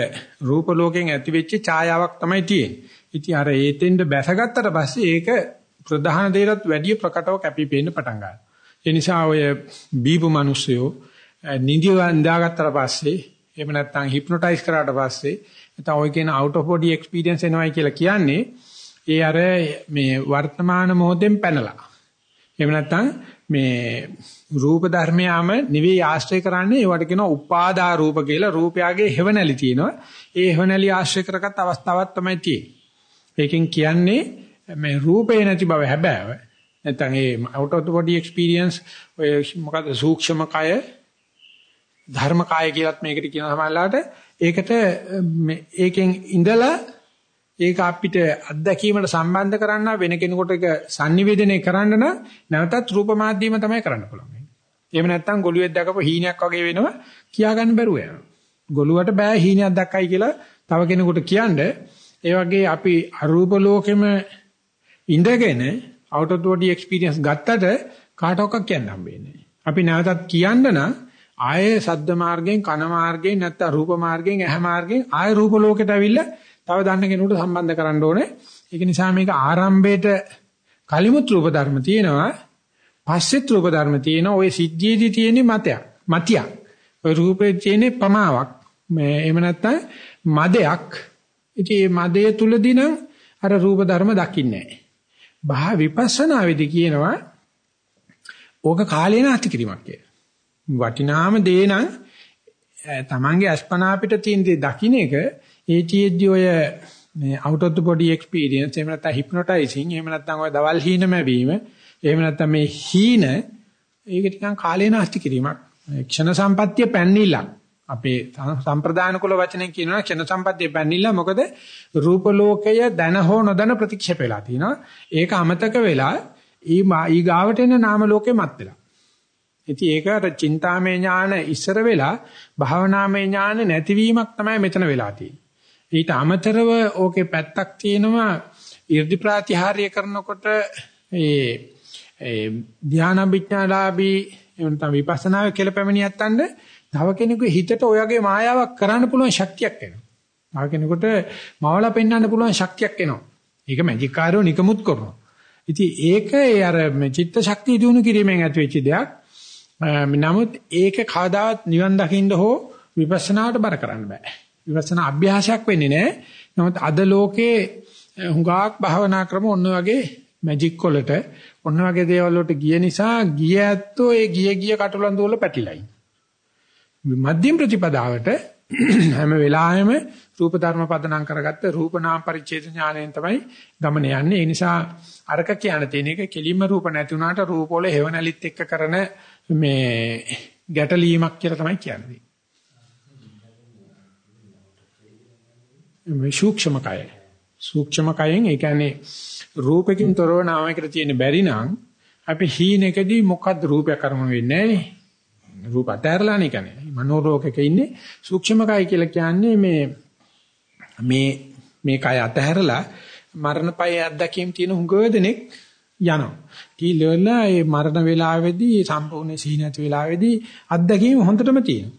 රූප ලෝකෙන් ඇති වෙච්ච ඡායාවක් තමයි තියෙන්නේ. ඉතින් අර ඒතෙන්ද බැසගත්තට පස්සේ ඒක ප්‍රධාන දේටත් වැඩි ප්‍රකටව කැපී පෙනෙන්න පටන් ගන්නවා. ඒ නිසා ඔය බීපු මිනිස්සුયો නිදි වන්දාගත්තට පස්සේ එහෙම නැත්නම් හිප්නොටයිස් කරාට පස්සේ නැත්නම් ඔය කියන out of body experience එනවයි කියලා කියන්නේ ඒ අර මේ වර්තමාන මොහොතෙන් පැනලා. එහෙම නැත්නම් මේ රූප ධර්මයාම නිවේ ආශ්‍රය කරන්නේ ඒවට කියනවා උපාදා රූප කියලා රූපයගේ හේවණලි තියෙනවා. ඒ හේවණලි ආශ්‍රය කරගත් අවස්ථාවක් තමයි තියෙන්නේ. ඒකෙන් කියන්නේ මේ රූපේ නැති බව හැබෑව. නැත්නම් ඒ out of the body experience ඔය මොකද සූක්ෂම කය ධර්ම කාය කියලත් මේකට කියන සමහරලාට ඒකට ඒකෙන් ඉඳලා ඒක අපිට අත්දැකීමට සම්බන්ධ කරන්න වෙන කෙනෙකුට ඒක sannivedanaya කරන්න නම් නැවතත් රූප මාධ්‍යම තමයි කරන්න පුළුවන්. එහෙම නැත්නම් ගොළුෙක් දැකපු හීනයක් වගේ වෙනවා කියාගන්න බැරුව යනවා. ගොළුවට බෑ හීනයක් දැක්කයි කියලා තව කෙනෙකුට කියන්න ඒ වගේ අපි අරූප ලෝකෙම ඉඳගෙන out of body experience ගත්තට කාටවත් කියන්න හම්බෙන්නේ නැහැ. අපි නැවතත් කියන්න නම් ආයේ සද්ද මාර්ගයෙන් කන මාර්ගයෙන් නැත්නම් රූප මාර්ගයෙන් ඇහැ මාර්ගයෙන් ආයේ රූප ලෝකෙට ඇවිල්ලා තව දන්න කෙනෙකුට සම්බන්ධ කරන්න ඕනේ. ඒක නිසා මේක ආරම්භයේට කලිමුත් රූප ධර්ම තියෙනවා. පස්සෙත් රූප ධර්ම තියෙනවා. ওই සිද්ධියේදී තියෙන මතයක්. මතියක්. ওই රූපේ තියෙන පමාවක්. මේ එහෙම නැත්නම් මදයක්. ඉතින් මේ මදය තුලදී නම් අර රූප ධර්ම දකින්නේ නැහැ. බහ විපස්සනා වෙදි කියනවා ඕක කාලේ නාති කිරීමක් කියලා. වටිනාම දේ නම් තමන්ගේ අස්පනා අපිට තියෙන දේ දකින්න එක ඒචීඑද්දී ඔය මේ out of the body experience එහෙම නැත්නම් hypnotizing එහෙම නැත්නම් ඔය දවල් හීනම වීම එහෙම නැත්නම් මේ හීන ඒක ටිකන් කාලේ නාස්ති කිරීමක්. ක්ෂණ සම්පත්‍ය පැන්නිලා අපේ සම්ප්‍රදාන කුල වචනෙන් කියනවා ක්ෂණ සම්පත්‍ය පැන්නිලා මොකද රූප ලෝකය දැන හෝ නොදැන ප්‍රතික්ෂේප වෙලා තිනවා ඒක අමතක වෙලා ඊ ඊ ගාවට එන නාම ලෝකෙ මත් වෙලා. ඉතින් ඒක අර චින්තාමය ඥාන ඉස්සර වෙලා භාවනාමය ඥාන නැතිවීමක් තමයි මෙතන වෙලා තියෙන්නේ ඊට අමතරව ඕකේ පැත්තක් තියෙනවා 이르දි ප්‍රාතිහාර්ය කරනකොට ඒ ඒ ධානාභිඥාලාභී එහෙම නැත්නම් විපස්සනාවේ කියලා පැමිණියත් අන්න තව කෙනෙකුගේ හිතට ඔයගේ මායාවක් කරන්න පුළුවන් ශක්තියක් එනවා. තව කෙනෙකුට මවලා පෙන්වන්න පුළුවන් ශක්තියක් එනවා. ඒක මැජික් කාර්යෝ නිකමුත් කරනවා. ඉතින් ඒක ඒ අර චිත්ත ශක්තිය දිනු කිරීමෙන් ඇති වෙච්ච දෙයක්. නමුත් ඒක කවදාවත් නිවන් දකින්න හෝ විපස්සනාවට බර කරන්න බෑ. විපස්සනා අභ්‍යාසයක් වෙන්නේ නැහැ. නමුත් අද ලෝකේ හුඟක් භාවනා ක්‍රම ඔන්න වගේ මැජික් වලට ඔන්න වගේ දේවල් වලට ගිය නිසා ගිය ඇත්තෝ ඒ ගිය ගිය කටුලන් දෝල පැටිලයි. මධ්‍යම ප්‍රතිපදාවට (clears throat) හැම වෙලාවෙම රූප ධර්ම පදනම් කරගත්ත රූප නාම පරිච්ඡේද ඥාණයෙන් තමයි ගමන යන්නේ. ඒ නිසා අරක කියන තියෙන එක කෙලින්ම රූප නැති වුණාට රූප වල හේවණලිත් එක්ක කරන මේ ගැටලීමක් කියලා තමයි කියන්නේ. මේ සූක්ෂම කය. සූක්ෂම කයෙන් ඒ කියන්නේ රූපකින් තොරව නාමයකට තියෙන බැරි නම් අපි හීනෙකදී මොකද්ද රූපයක් කරම වෙන්නේ නැහැ රූප අතහැරලා නේ කියන්නේ මනෝරෝගයක ඉන්නේ සූක්ෂම කය කියලා කියන්නේ මේ මේ මේ කය අතහැරලා මරණපය අත්දැකීම් තියෙන හුඟ දෙනෙක් යනවා කීලෙලා ඒ මරණ වේලාවේදී සම්පූර්ණ සීන නැති වේලාවේදී අත්දැකීම් හොඳටම තියෙනවා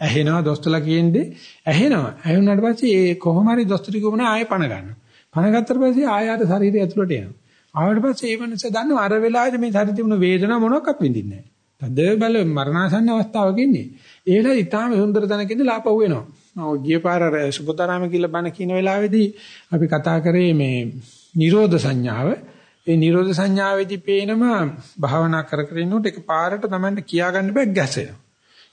ඇහෙනවා දොස්තරලා කියන්නේ ඇහෙනවා ඇහුණාට පස්සේ ඒ කොහොම හරි දොස්තර කිව්වම ආයෙ පණ ගන්නවා පණ ගත්තට පස්සේ ආය ආර ශරීරය ඇතුළට එනවා. ආවට පස්සේ ඒ මනස දන්නවා අර වෙලාවේදී මේ ශරීරය තිබුණ වේදනාව මොනවත් විඳින්නේ නැහැ. තද බල මරණාසන්න අවස්ථාවක ඉන්නේ. ඒ වෙලාවේ ඊටාම සුන්දර තැනකින්ද ලාපව් වෙනවා. මම ගිය පාර අර සුබතරාම කියලා බණ කියන වෙලාවේදී අපි කතා කරේ මේ නිරෝධ සංඥාව. ඒ නිරෝධ සංඥාවේදී පේනම භාවනා කර කර ඉන්නකොට එක පාරට Tamanට කියා ගන්න බෑ ගැසෙනවා.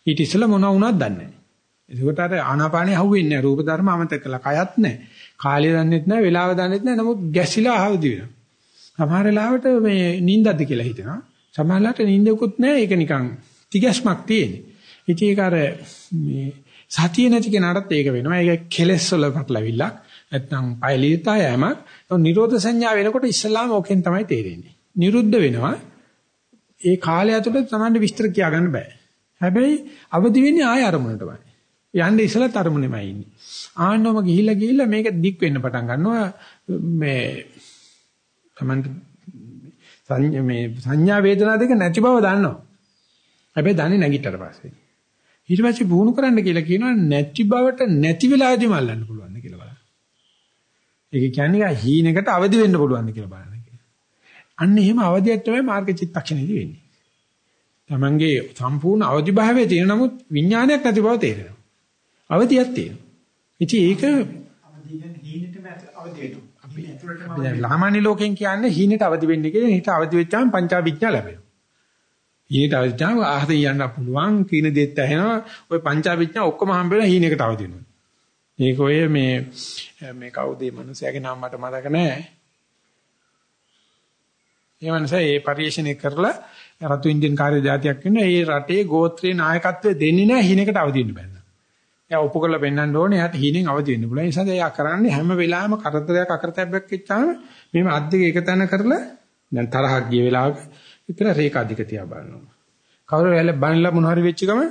ඊට ඉස්සෙල්ලා මොනවා වුණාද දන්නේ නැහැ. ඒකට අර ආනාපානිය අහුවෙන්නේ නැහැ. රූප ධර්ම අමතක කළා. කයත් නැහැ. කාලය දන්නෙත් නැහැ, වෙලාව දන්නෙත් නැහැ. නමුත් ගැසිලා ආවදි වෙනවා. සමහර වෙලාවට මේ නිින්දද්ද කියලා හිතෙනවා. සමහරලාට නිින්දකුත් නැහැ. ඒක නිකන් තිගැස්මක් තියෙන්නේ. ඉතින් ඒක අර මේ සතිය නැති කෙනාටත් ඒක වෙනවා. ඒක කෙලස් වල පටලවිල්ලක්. නැත්නම් පයලිතා යෑමක්. නිරෝධ සංඥා වෙනකොට ඉස්සලාම ඕකෙන් තමයි තේරෙන්නේ. නිරුද්ධ වෙනවා. ඒ කාලය ඇතුළත Tamanne විස්තර කියා ගන්න බෑ. හැබැයි අවදි වෙන්නේ ආය අරමුණටමයි. යන්නේ ඉස්සලා අරමුණෙමයි ඉන්නේ. ආන්නවම ගිහිල්ලා ගිහිල්ලා මේක දික් වෙන්න පටන් ගන්නවා මේ තමන්ට මේ සංඥා වේදනා දෙක නැති බව දන්නවා. හැබැයි දන්නේ නැගිටතර පස්සේ. ඊට පස්සේ පුහුණු කරන්න කියලා කියනවා නැති බවට නැති වෙලාවදී මල්ලන්න පුළුවන් කියලා බලන්න. ඒක කියන්නේ හීනකට අවදි වෙන්න පුළුවන් කියලා බලන්න කියලා. අන්න එහෙම අවදියක් තමයි මාර්ග චිත්තක්ෂණයේදී වෙන්නේ. තමන්ගේ සම්පූර්ණ අවදි භාවයේ තියෙන නමුත් විඥානයක් නැති බව තේරෙනවා. අවදියක් තියෙනවා. ඉතින් ඒක ලාමානි ලෝකෙන් කියන්නේ හීනට අවදි වෙන්න කියලා. හිත අවදි වෙච්චාම පංචාවිඥා ලැබෙනවා. හීනට අවදි වෙච්චාම ආහත යන්න පුළුවන්, කීන දෙත් ඇහෙනවා. ওই පංචාවිඥා ඔක්කොම හම්බ වෙලා හීනකට අවදි වෙනවා. මේක ඔය මේ මේ කවුද මේ මිනිස්යාගේ නම මට මතක නැහැ. ඒ මනුස්සයා ඒ පරිශ්‍රණය කරලා රතු ඉන්දියන් කාර්ය જાතියක් වෙන ඒ රටේ ගෝත්‍රයේ නායකත්වය දෙන්නේ නැහැ හීනකට අවදි වෙන්න බෑ. එයා ඔප්පු කරලා පෙන්වන්න ඕනේ. එයාට හීනෙන් අවදි වෙන්න පුළුවන්. ඒ නිසා එයා කරන්නේ හැම වෙලාවෙම කරදරයක් අකරතැබ්බයක් වෙච්චාම මේ අද්දික එක තැන කරලා දැන් තරහක් ගිය වෙලාවක විතර රේඛා අධික තියා බලනවා. කවුරු වෙල බණලා මොන හරි වෙච්ච ගම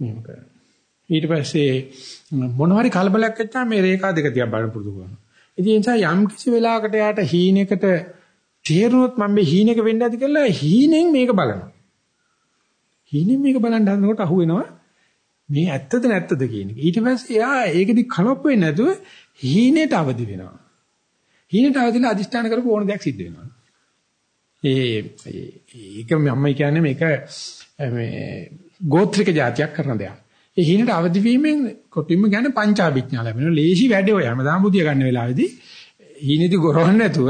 මෙහෙම කරනවා. ඊට පස්සේ මොන හරි කලබලයක් වෙච්චාම මේ රේඛා දෙක තියා බලන්න පුරුදු කරනවා. ඉතින් ඒ නිසා යම් කිසි වෙලාවකට යාට හීනෙකට තේරුනොත් මම මේ හීනෙක වෙන්න ඇති කියලා හීනෙන් මේක බලනවා. හීනෙන් මේක බලන් හදනකොට අහුවෙනවා මේ ඇත්තද නැත්තද කියන එක. ඊට පස්සේ එයා ඒකෙදි කලොප් වෙන්නේ නැතුව හීනෙට අවදි වෙනවා. හීනෙට අවදිලා අදිෂ්ඨාන කරපු ඕන දෙයක් සිද්ධ වෙනවා. ඒ ඒක මම කියන්නේ මේක මේ ගෝත්‍රික જાතියක් කරන දෙයක්. ඒ හීනට අවදි වීමෙන් කොටින්ම කියන්නේ පංචාභිඥා ලැබෙනවා. ලේසි වැඩේ ඔය හැමදාම බුදිය ගන්න වෙලාවේදී හීනෙදි ගොරවන්න නැතුව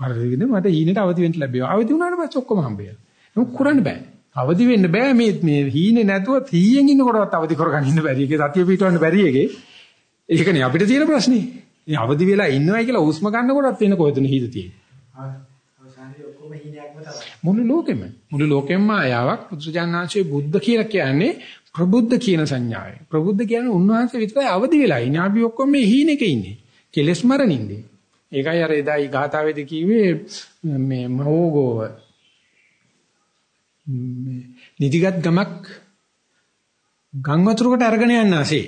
පරිවිද මට හීනට අවදි වෙන්න ලැබෙනවා. අවදි වුණාට පස්සේ ඔක්කොම හම්බෙනවා. ඒක කරන්න බෑ. අවදි වෙන්න බෑ මේ මේ හීනේ නැතුව 100න් ඉන්නකොටවත් අවදි කරගන්න ඉන්න බැරි. ඒකේ සතිය පිටවන්න බැරි එකේ. ඒකනේ අපිට තියෙන ප්‍රශ්නේ. මේ අවදි වෙලා ඉන්නවයි කියලා හුස්ම ගන්නකොටත් වෙන කොහෙද හිත තියෙන්නේ. මුළු ලෝකෙම මුළු ලෝකෙම මායාවක් පුදුජානනාංශයේ බුද්ධ කියලා කියන්නේ ප්‍රබුද්ධ කියන සංඥාවයි. ප්‍රබුද්ධ කියන්නේ උන්වහන්සේ විතරයි අවදි වෙලා ඉන්නේ. අපි ඔක්කොම මේ හීනෙක ඉන්නේ. කෙලස් මරණින්දී. ඒකයි අර එදායි ගාථාවේදී කිව්වේ මේ මහෝගෝව නිදිගත් ගමක් ගම් වතුරකට අරගෙන යන්නාසේ.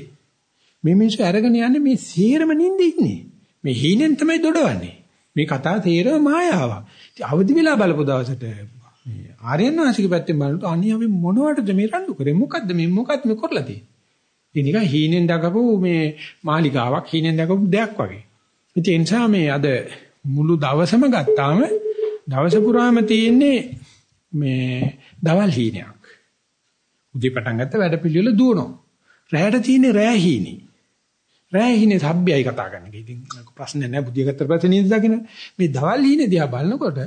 මේ මිනිස්සු අරගෙන යන්නේ මේ සීරම නිින්දේ ඉන්නේ. මේ හීනෙන් තමයි දොඩවන්නේ. මේ කතාව තේරෙම මායාවක්. ඉතින් අවදි වෙලා බලපු දවසට මේ ආර්යනාසික පැත්තෙන් බලනකොට අනිය අපි මොනවටද මේ රණ්ඩු කරේ? මොකද්ද මේ මොකක්ද මේ කරලා තියෙන්නේ? ඉතින් නිකන් හීනෙන් දකපු මේ මාලිකාවක් හීනෙන් දකපු දෙයක් වගේ. ඉතින් ඒ නිසා මේ අද මුළු දවසම ගත්තාම දවස පුරාම තියෙන්නේ මේ දවල් හීනයක්. උදේ පටන් ගත්ත වැඩ පිළිවෙල දුවනවා. රැයට තියෙන්නේ රෑ හීනේ. රෑ හීනේ සබ්බයයි කතා කරන එක. ඉතින් ප්‍රශ්නේ නැහැ බුදිය ගත්ත පස්සේ නේද දකින්න. මේ දවල් හීනේ දිහා බලනකොට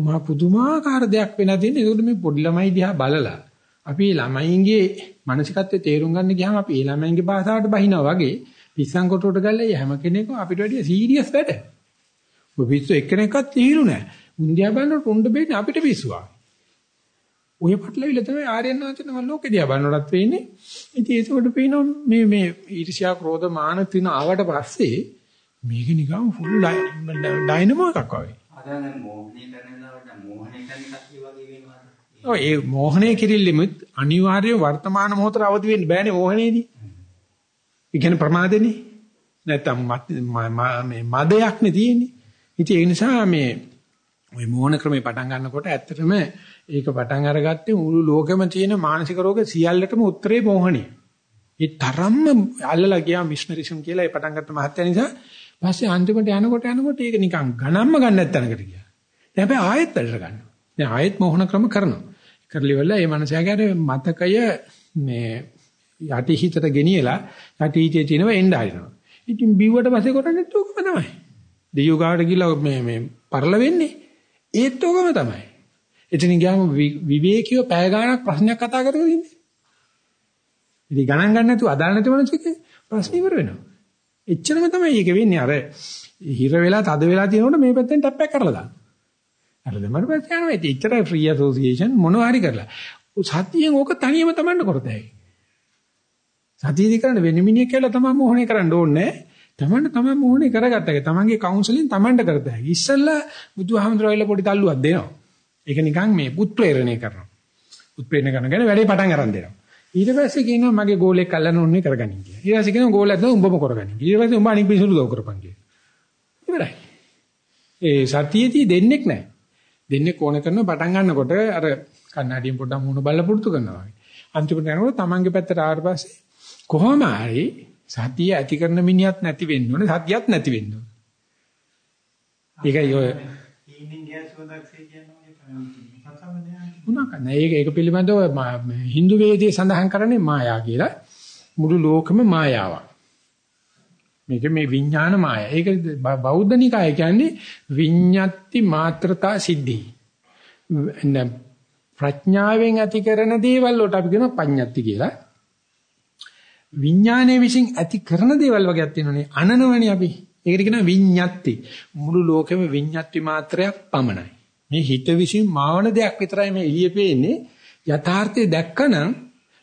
මහා පුදුමාකාර දෙයක් වෙලා තියෙනවා. ඒකට මේ පොඩි ළමයි දිහා බලලා අපි ළමයින්ගේ මානසිකත්වයේ තේරුම් ගන්න ගියාම අපි ඒ ළමයින්ගේ භාෂාවට බහිනවා වගේ පිස්සන් කොටුවට ගල්ලා හැම කෙනෙක්ම අපිට වැඩිය සීරියස් වැඩ. ඔය පිස්සු එක්කෙනෙක්වත් තීරු නැහැ. මුන්දියා බලනකොට උණ්ඩ බෙන්නේ අපිට පිස්සුවා. ඔය පටලවිල තමයි ආර්යනාථන මම ලෝකෙ දිහා බලනකොටත් වෙන්නේ. ඉතින් ඒකකොට පේනවා මේ මේ ඊර්ෂ්‍යා ක්‍රෝධ මාන තින ආවට පස්සේ මේක නිකන් ෆුල් ඩයිනමෝ එකක් වගේ. අද මොහොනේ කරනවට මොහොනේ කරන කතිය වගේ වෙනවා. ඔය ඒ මොහොනේ කිරිල්ලෙමුත් අනිවාර්ය වර්තමාන මොහොතට අවදි වෙන්න බෑනේ මොහොනේදී. ඒ කියන්නේ ප්‍රමාදෙනේ. නැත්තම් මේ මදයක් නේ තියෙන්නේ. ඉතින් ඒ නිසා මේ ওই මෝහන ක්‍රමේ පටන් ගන්නකොට ඇත්තටම ඒක පටන් අරගත්තේ මුළු ලෝකෙම තියෙන මානසික රෝග සියල්ලටම උත්තරේ මෝහණිය. ඒ තරම්ම අල්ලලා ගියා මිෂනරිසම් කියලා ඒ පටන් ගත්ත මහත්ය නිසා පස්සේ අන්තිමට යනකොට යනකොට ඒක නිකන් ගණන්ම ගන්න නැත්තනකට ගියා. දැන් හැබැයි ආයෙත් වැඩට ගන්නවා. දැන් ආයෙත් මෝහන ක්‍රම කරනවා. කරලිවල මේ මනසයාගේ මතකය මේ යටි හිතට ගෙනියලා යටි හිතේ තියෙනව එන්න හරිනවා. ඉතින් බිව්වට පස්සේ කරන්නේ තෝකම තමයි. දෙයියෝ ගාවට ගිහලා මේ මේ පරල වෙන්නේ. ඒත් ඕකම තමයි. එතන ගියාම විවේකීව පැය ගාණක් ප්‍රශ්නයක් කතා කරගෙන ඉන්නේ. ඉතින් ගණන් ගන්න නැතුව අදාළ නැති මොනසකේ ප්‍රශ්න ඉවර වෙනවා. එච්චරම තමයි ඒක වෙන්නේ. අර හිර වෙලා තද වෙලා තියෙනකොට මේ පැත්තෙන් ටැප් එක කරලා දාන්න. අර දෙමර පැත්ත යනවා. ඉතින් එච්චරයි ෆ්‍රී ඇසෝසියේෂන් මොනවා හරි කරලා. සතියෙන් ඕක තනියම තමන්න කරතයි. සතියදී කරන්න වෙන මිනිහෙක් කියලා තමයි මොහොනේ කරන්න ඕනේ. තමන්න තමයි මොහොනේ කරගත්තා. තමන්ගේ කවුන්සලින් තමන්ට කරතයි. ඉස්සෙල්ලා බුදුහාමුදුරුවෝ පොඩි තල්ලුවක් දෙනවා. ඒක නිකන් මේ පුත්‍රේරණය කරනවා. උත්පේන කරනගෙන වැඩේ පටන් අරන් දෙනවා. ඊට පස්සේ කියනවා මගේ ගෝලෙක් අල්ලන්න ඕනේ කරගනින් කියලා. ඊට පස්සේ කියනවා ගෝලයක් නෝ උඹම කරගනින්. ඊට පස්සේ උඹ අනික් පිසුළු දව කරපන් කියලා. ඉවරයි. ඒ සතියේදී දෙන්නෙක් නැහැ. දෙන්නෙක් ඕන කරන පටන් ගන්නකොට අර කන්නඩියෙන් පොඩ්ඩක් මුණ බලලා පුරුදු කරනවා වගේ. අන්තිමට යනකොට තමන්ගේ පැත්තට ආවට පස්සේ කොහොම හරි සතිය ඇති කරන මිනිහත් නැති වෙන්න ඕනේ සතියත් නැති වෙන්න ඕනේ. ඒකයි ඔය ඊනින් ගෑස් වදක්සේ කියනවා මොනවාක් නැහැ. ඒක ඒක පිළිබඳව Hindu වේදයේ සඳහන් කරන්නේ මායා කියලා. මුළු ලෝකෙම මායාවක්. මේක මේ විඥාන මාය. ඒක බෞද්ධ නිකාය කියන්නේ විඤ්ඤාති මාත්‍රතා සිද්ධි. ප්‍රඥාවෙන් ඇති කරන දේවල් වලට අපි කියනවා පඤ්ඤාති කියලා. විඥානයේ විසින් ඇති කරන දේවල් වගේක් තියෙනනේ අනනවනේ අපි. ඒකට කියනවා විඤ්ඤාති. මුළු ලෝකෙම විඤ්ඤාති මාත්‍රයක් පමණයි. මේ හිත විසින් මාවන දෙයක් විතරයි මේ එළිය පේන්නේ. යථාර්ථය දැක්කනම්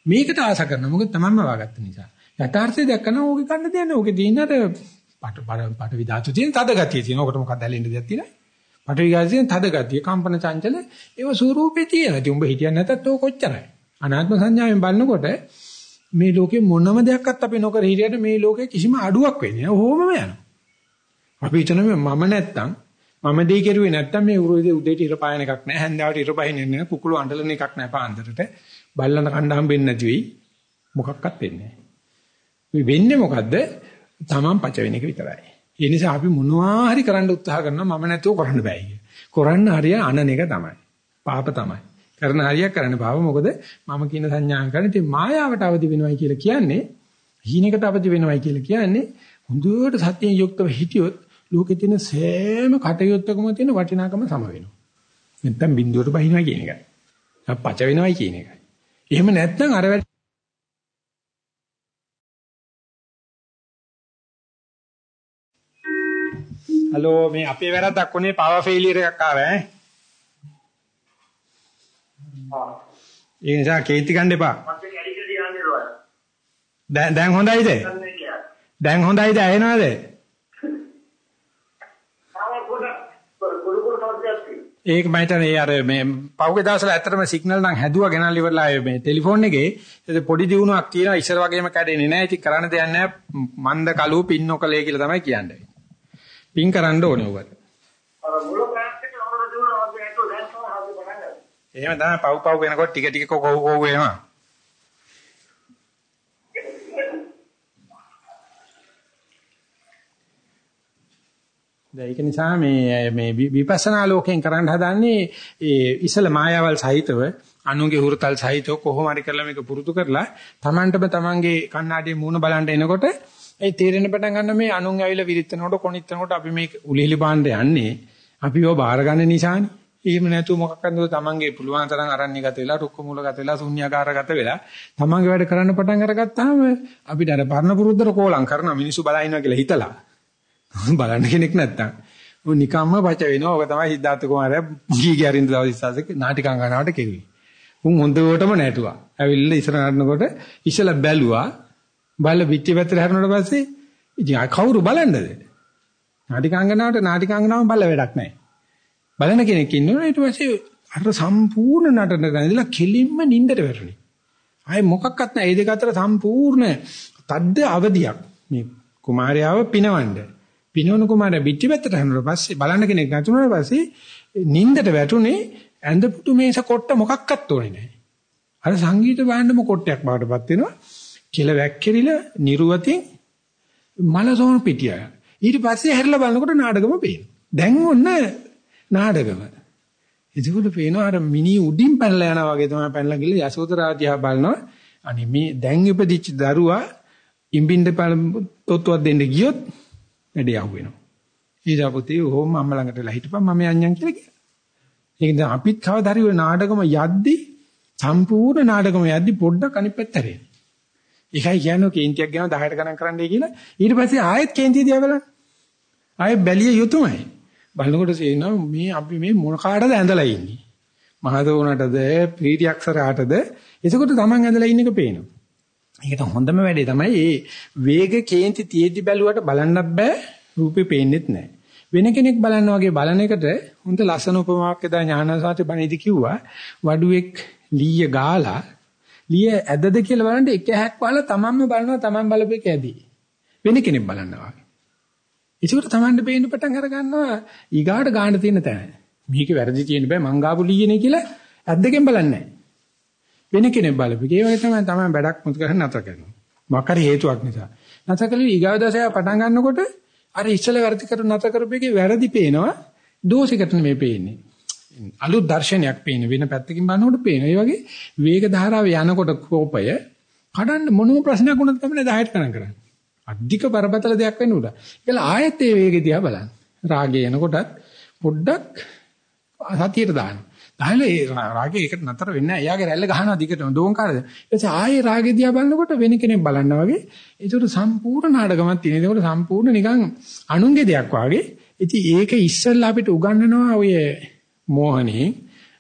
මේකට ආස කරනවා. මොකද තමන්ම වාගත්ත නිසා. යථාර්ථය දැක්කම ඕකේ ගන්න දෙයක් නෑ. ඕකේ තියෙන අර පට පට විධාතු තියෙන තද ගතිය තියෙන. ඕකට මොකක්ද ඇලෙන්න දෙයක් තියෙනයි. පට විගාසයෙන් තියෙන තද ගතිය, කම්පන චංචල ඒව ස්වරූපේ තියෙන. ඉතින් උඹ හිතියන්නේ නැතත් ඕක කොච්චරයි. අනාත්ම සංඥාවෙන් බලනකොට මේ ලෝකේ මොනම දෙයක්වත් අපි නොකර හිටියට මේ ලෝකේ කිසිම අඩුවක් වෙන්නේ නැහැ. ඕමම යනවා. අපි හිතන මම නැත්තම් මම දෙයි කෙරුවේ නැත්තම් මේ උරුදේ උදේට ඉර පායන එකක් නැහැ. හැන්දාවට ඉර පහින්නේ නැහැ. කුකුළු අඬලන එකක් නැහැ පාන්දරට. බල්ලන කණ්ඩාම් වෙන්නේ නැති වෙයි. මොකක්වත් වෙන්නේ නැහැ. වෙන්නේ මොකද්ද? Taman පච වෙන එක විතරයි. ඒ නිසා අපි මොනවා හරි කරන්න උත්සාහ කරනවා මම නැතුව කරන්න බෑ කිය. කරන්න හරිය අනන එක තමයි. පාප තමයි. කරන හරියක් කරන්න පාප මොකද මම කියන සංඥාන් කරන්නේ ඉතින් මායාවට අවදි වෙනවයි කියලා කියන්නේ හීනකට අවදි වෙනවයි කියලා කියන්නේ හොඳට සත්‍යයෙන් යුක්තව හිටියොත් ලෝකේ තියෙන සෑම කටයුත්තකම තියෙන වටිනාකම සම වෙනවා. නැත්තම් බිඳුවට බහිනවා කියන එකයි. පච වෙනවයි කියන එකයි. එහෙම නැත්නම් අර වැඩ හලෝ මේ අපේ වැරද්දක් උනේ පවර් ෆේලියර් එකක් ආවා ඈ. ඒ නිසා කේන්ති ගන්න එපා. දැන් දැන් හොඳයිද? දැන් හොඳයිද ඇහෙනවද? තාම පොඩ කුරු කුරු සෞද්‍යයක් තියෙනවා. ඒක මම හිතන්නේ අර මේ පහුගිය දවස්වල ඇත්තටම සිග්නල් නම් හැදුවා ගෙනල්ලා ඉවරලා මේ ටෙලිෆෝන් එකේ ඒක පොඩි දියුණුවක් තියෙනවා ඉස්සර වගේම කැඩෙන්නේ නැහැ. ඉතින් කරන්න දෙයක් නැහැ. මන්ද කලුව පින් නොකලේ කියලා තමයි කියන්නේ. පින් කරන්න ඕනේ ඔබට. අර මුල ප්‍රාන්තේ අමර වගේ හිතුව දැන් තමයි හදි පටන් ගත්තේ. එහෙම තමයි පව් පව් වෙනකොට ටික ටික කොහොව කොහොව වෙනවා. දැන් ඒක නිසා මේ මේ විපස්සනා ලෝකයෙන් කරන්න හදන්නේ ඒ ඉසල මායාවල් සහිතව අනුගේ හුරතල් සහිතව කොහොම හරි කරලා මේක පුරුදු කරලා Tamanටම Tamanගේ කණ්ණාඩියේ මූණ බලන්න එනකොට ඒ තේරෙන පටන් ගන්න මේ අනුන් ඇවිල්ලා විරිටනකොට කොනිටනකොට අපි මේ උලිහිලි බාණ්ඩ යන්නේ අපි ඔය බාර ගන්න නිසානේ. එහෙම නැතුව මොකක්ද නෝ තමන්ගේ පුළුවන් තරම් අරණ්‍යගත වෙලා රුක්ක මූලගත වෙලා ශුන්‍යාකාරගත වෙලා තමන්ගේ වැඩ කරන්න පටන් අරගත්තාම අපිට අර පරණ පුරුද්දට කෝලම් කරන මිනිස්සු බලනවා කියලා හිතලා (laughs) බලන්න කෙනෙක් නැත්තම් උන් නිකම්ම පච වෙනවා. ඔක තමයි සිද්ධාර්ථ කුමාරයා ගී ගැරින්ද දවස් ඉස්සසක නාටිකාංගනාවට කෙරුවේ. උන් හොඳටම නැටුවා. ඇවිල්ලා ඉස්සර නටනකොට ඉස්සලා බැලුවා. බල්ල පිටි පැත්තට හැරුණාට පස්සේ ඉතින් ආ කවුරු බලන්නද? නාටිකාංගනාවට නාටිකාංගනාව බල්ල වැඩක් නැහැ. බලන කෙනෙක් ඉන්නවා ඊට පස්සේ අර සම්පූර්ණ නටන දැනදලා කෙලින්ම නින්දට වැටුනේ. ආයේ මොකක්වත් නැහැ. ඒ දෙක අතර සම්පූර්ණ තද්ද අවදියක්. මේ කුමාරයාව පිනවන්නේ පිනවන කුමාරයා පිටිපැත්තට හැරුණා පස්සේ බලන්න කෙනෙක් නැතුණාට පස්සේ නින්දට වැටුනේ ඇඳ පුටු මේස කොට්ට මොකක්වත් ඕනේ නැහැ. අර සංගීත භාණ්ඩම කොට්ටයක් බාටපත් වෙනවා. කෙල වැක්කිරිලා නිර්වතින් මලසෝන පිටිය. ඊට පස්සේ හැරිලා බලනකොට නාඩගම පේනවා. දැන් ඔන්න නාඩගම. එතකොට පේනවා අර මිනි උඩින් පැනලා යනවා වගේ තමයි පැනලා ගිහලා යසෝදරා දිහා බලනවා. අනේ මේ දැන් ඉපදිච්ච දරුවා ඉම්බින්ද තොත්තුවක් දෙන්න ගියොත් වැඩේ අහු වෙනවා. ඊට පස්සේ ඕම අම්ම ළඟටලා හිටපන් මම යන්නම් කියලා කියනවා. ඒක දැන් අපිත් කවදා හරි ඔය නාටකම යද්දි සම්පූර්ණ නාටකම යද්දි පොඩ්ඩක් අනිත් පැත්ත හැරෙන්න. ඒකයි කියන්නේ කේන්තියක් ගන්න 10ට ගණන් කරන්නයි කියලා. ඊට පස්සේ ආයෙත් කේන්තිය දිහා බලන්න. ආයෙත් බැලිය යුතුයමයි. බලනකොට තේරෙනවා මේ අපි මේ මොන කාටද ඇඳලා ඉන්නේ. මහදෝනටද ප්‍රීති අක්ෂරාටද එතකොට Taman ඇඳලා ඉන්න එක පේනවා. ඒකට හොඳම වැඩේ තමයි මේ වේග කේන්ති තියෙද්දි බැලුවට බලන්නත් බෑ රූපේ පේන්නෙත් නැහැ. වෙන කෙනෙක් බලන්න වගේ බලන එකට හොඳ ලස්සන උපමාවක් එදා ඥානසාරි බණේදී කිව්වා වඩුවෙක් ලීය ගාලා ලීය ඇදද කියලා බලන්න එක හැක් වහලා තමන්ම බලනවා තමන් බලපෙක ඇදී. වෙන කෙනෙක් බලනවා වගේ. ඒකට තමන්ට පේන්න පටන් අර ගන්නවා ඊගාට ගාන්න තියෙන තැන. මේක වැරදි තියෙන බෑ මං ගාපු ලීයනේ කියලා ඇද්දකින් බලන්නේ නැහැ. වෙන කෙනෙක් බලපෙක. ඒ වගේ තමයි තමයි වැඩක් මුත් කරන්න නතර කරනවා. මොකක් හරි හේතුවක් නිසා. නතර කළේ ඊගාව දසය පටන් ගන්නකොට අර ඉස්සල වැරදි කරු නතර කරපෙකේ වැරදි පේනවා. දෝෂයකට නෙමෙයි පේන්නේ. අලුත් දර්ශනයක් පේන වෙන පැත්තකින් බලනකොට පේන. ඒ වගේ වේග ධාරාව යනකොට කෝපය කඩන්න මොනම ප්‍රශ්නයක් වුණත් තමයි 10ට ගණන් කරන්නේ. අධික බරපතල දෙයක් වෙන්න උඩ. ඒකල ආයෙත් ඒ වේගෙ දිහා බලන්න. රාගය එනකොටත් පොඩ්ඩක් සතියට දාන්න. ගහලා ඒ රාගේ එකට නතර වෙන්නේ නැහැ. එයාගේ රැල්ල ගහනවා දිගටම දෝංකාරද. ඊටසේ ආයේ රාගේ දිහා බලනකොට වෙන කෙනෙක් බලනවා වගේ. ඒකට සම්පූර්ණ නාටකමක් තියෙන. ඒකට සම්පූර්ණ නිකන් අනුන්ගේ දෙයක් වාගේ. ඉතින් ඒක ඉස්සෙල්ලා අපිට උගන්වනවා ඔය මෝහනේ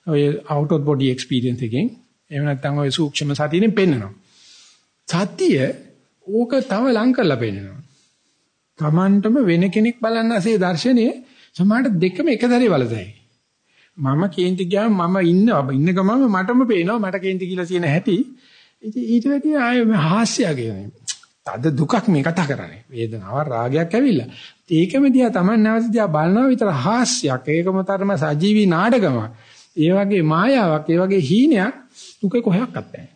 ඔය out of body experience එකෙන්. එහෙම නැත්නම් ඔය සූක්ෂම සතියෙන් පෙන්නනවා. සතිය ඕක තව ලං කරලා පෙන්නනවා. Tamanටම වෙන කෙනෙක් බලන්න ඇසේ දර්ශනයේ සමහරට දෙකම එකදරේ බලතයි. මම කේන්ති ගියාම මම ඉන්නවා ඉන්න ගමම මටම පේනවා මට කේන්ති කියලා කියන හැටි ඉතින් ඊට වැඩිය ආයෙ හාස්‍යය කියන්නේ තද දුකක් මේ කතා කරන්නේ. වේදනාව රාගයක් ඇවිල්ලා. ඒකම දිහා Taman නැවත දිහා බලනවා විතර හාස්‍යයක්. ඒකම තරම සජීවී නාටකමක්. ඒ වගේ මායාවක්, ඒ වගේ හීනයක් දුක කොහොක්වත් නැහැ.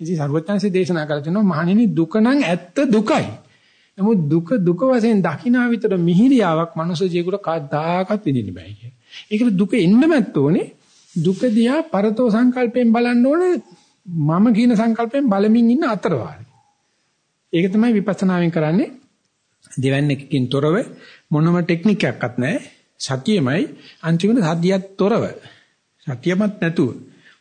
ඉතින් සර්වඥාන්සේ දේශනා කළ තියෙනවා මහණෙනි දුක නම් ඇත්ත දුකයි. නමුත් දුක දුක වශයෙන් දකිනා විතර මිහිරියාවක් මනුෂ්‍ය ජීවිතේකට කවදාකවත් විඳින්න බෑ කියන. ඒකට දුක එන්නමත් ඕනේ. දුක දිහා පරතෝ සංකල්පයෙන් බලන්න ඕනේ. මම කියන සංකල්පයෙන් බලමින් ඉන්න අතරවාරි. ඒක තමයි විපස්සනාවෙන් කරන්නේ. දෙවන්නේකින් තොරව මොනම ටෙක්නික් එකක්වත් නැහැ. සතියමයි අන්තිමට සතියත් තොරව. සතියමත් නැතුව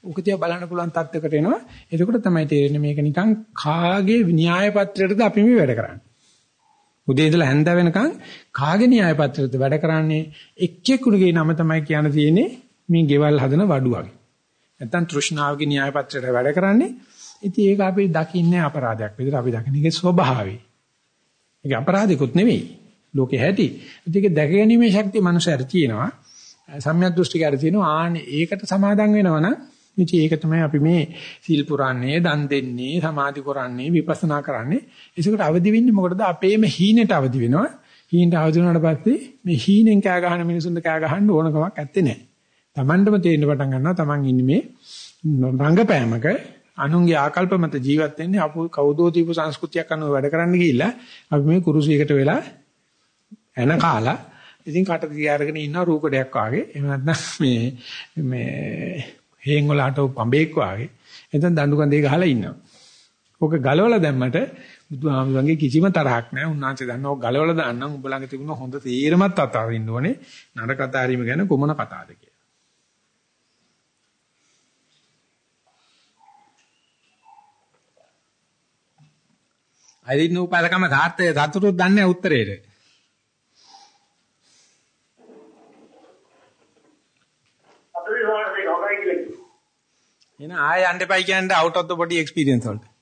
උක තියා බලන්න පුළුවන් තත්යකට එනවා. එතකොට තමයි තේරෙන්නේ මේක නිකන් කාගේ න්‍යාය පත්‍රයටද අපි මේ වැඩ කරන්නේ. උදේ ඉඳලා හැන්ද වෙනකන් කාගේ න්‍යාය පත්‍රයටද වැඩ කරන්නේ? එක්කෙකුගේ නම තමයි කියන්න තියෙන්නේ මේ ගෙවල් හදන වඩුවගේ. නැත්තම් තෘෂ්ණාවගේ න්‍යාය පත්‍රයට වැඩ කරන්නේ. ඉතින් ඒක අපි දකින්නේ අපරාධයක් විදිහට අපි දකින්න ඒකේ ස්වභාවය. ඒක අපරාධිකුත් නෙවෙයි. ලෝකේ හැටි. ඉතින් ඒක දැක ගැනීමේ ශක්තිය මනුස්සයර තියෙනවා. සම්‍යක් දෘෂ්ටිකාර තියෙනවා. ආනේ ඒකට සමාදම් වෙනවනම් ඉතින් ඒක තමයි අපි මේ සීල් පුරන්නේ, දන් දෙන්නේ, සමාධි කරන්නේ, විපස්සනා කරන්නේ. ඒකට අවදි වෙන්නේ මොකටද? අපේම හීනෙට අවදි වෙනවා. හීනට අවදි වුණාට පස්සේ මේ හීනෙන් කෑ ගහන මිනිසුන්ට කෑ ගහන්න ඕන කමක් නැත්තේ නෑ. Tamanටම තේරෙන්න පටන් ගන්නවා Taman ඉන්නේ මේ රංගපෑමක අනුන්ගේ ආකල්ප මත ජීවත් වෙන්නේ අපු කවුදෝ දීපු සංස්කෘතියක් අනුව වැඩ කරන්න ගිහිල්ලා අපි මේ කුරුසියකට වෙලා එන කාලා ඉතින් කට තියාගෙන ඉන්න රූකඩයක් වාගේ එහෙම නැත්නම් මේ මේ හේන් වලට පඹේක් වාගේ එතෙන් දඬු කඳේ ගහලා ඉන්නවා. ඕක ගලවලා දැම්මට බුදුහාමුදුරන්ගේ කිසිම තරහක් නැහැ. උන්වහන්සේ දන්නවා ඕක ගලවලා දාන්නම් උඹ ළඟ තිබුණ හොඳ තීරමත් අතාරින්න ඕනේ. නරක අතාරීම ගැන කොමන කතාවද කියලා. අයිදින් උපාලකම සාර්ථය සතුටුත් දන්නේ උත්තරේට. අපේ සෝනසේ හොගයි කියලා කිව්වා. එහෙනම් ආයෙ යන්න එපයි කියන්නේ out of the body experience වලට.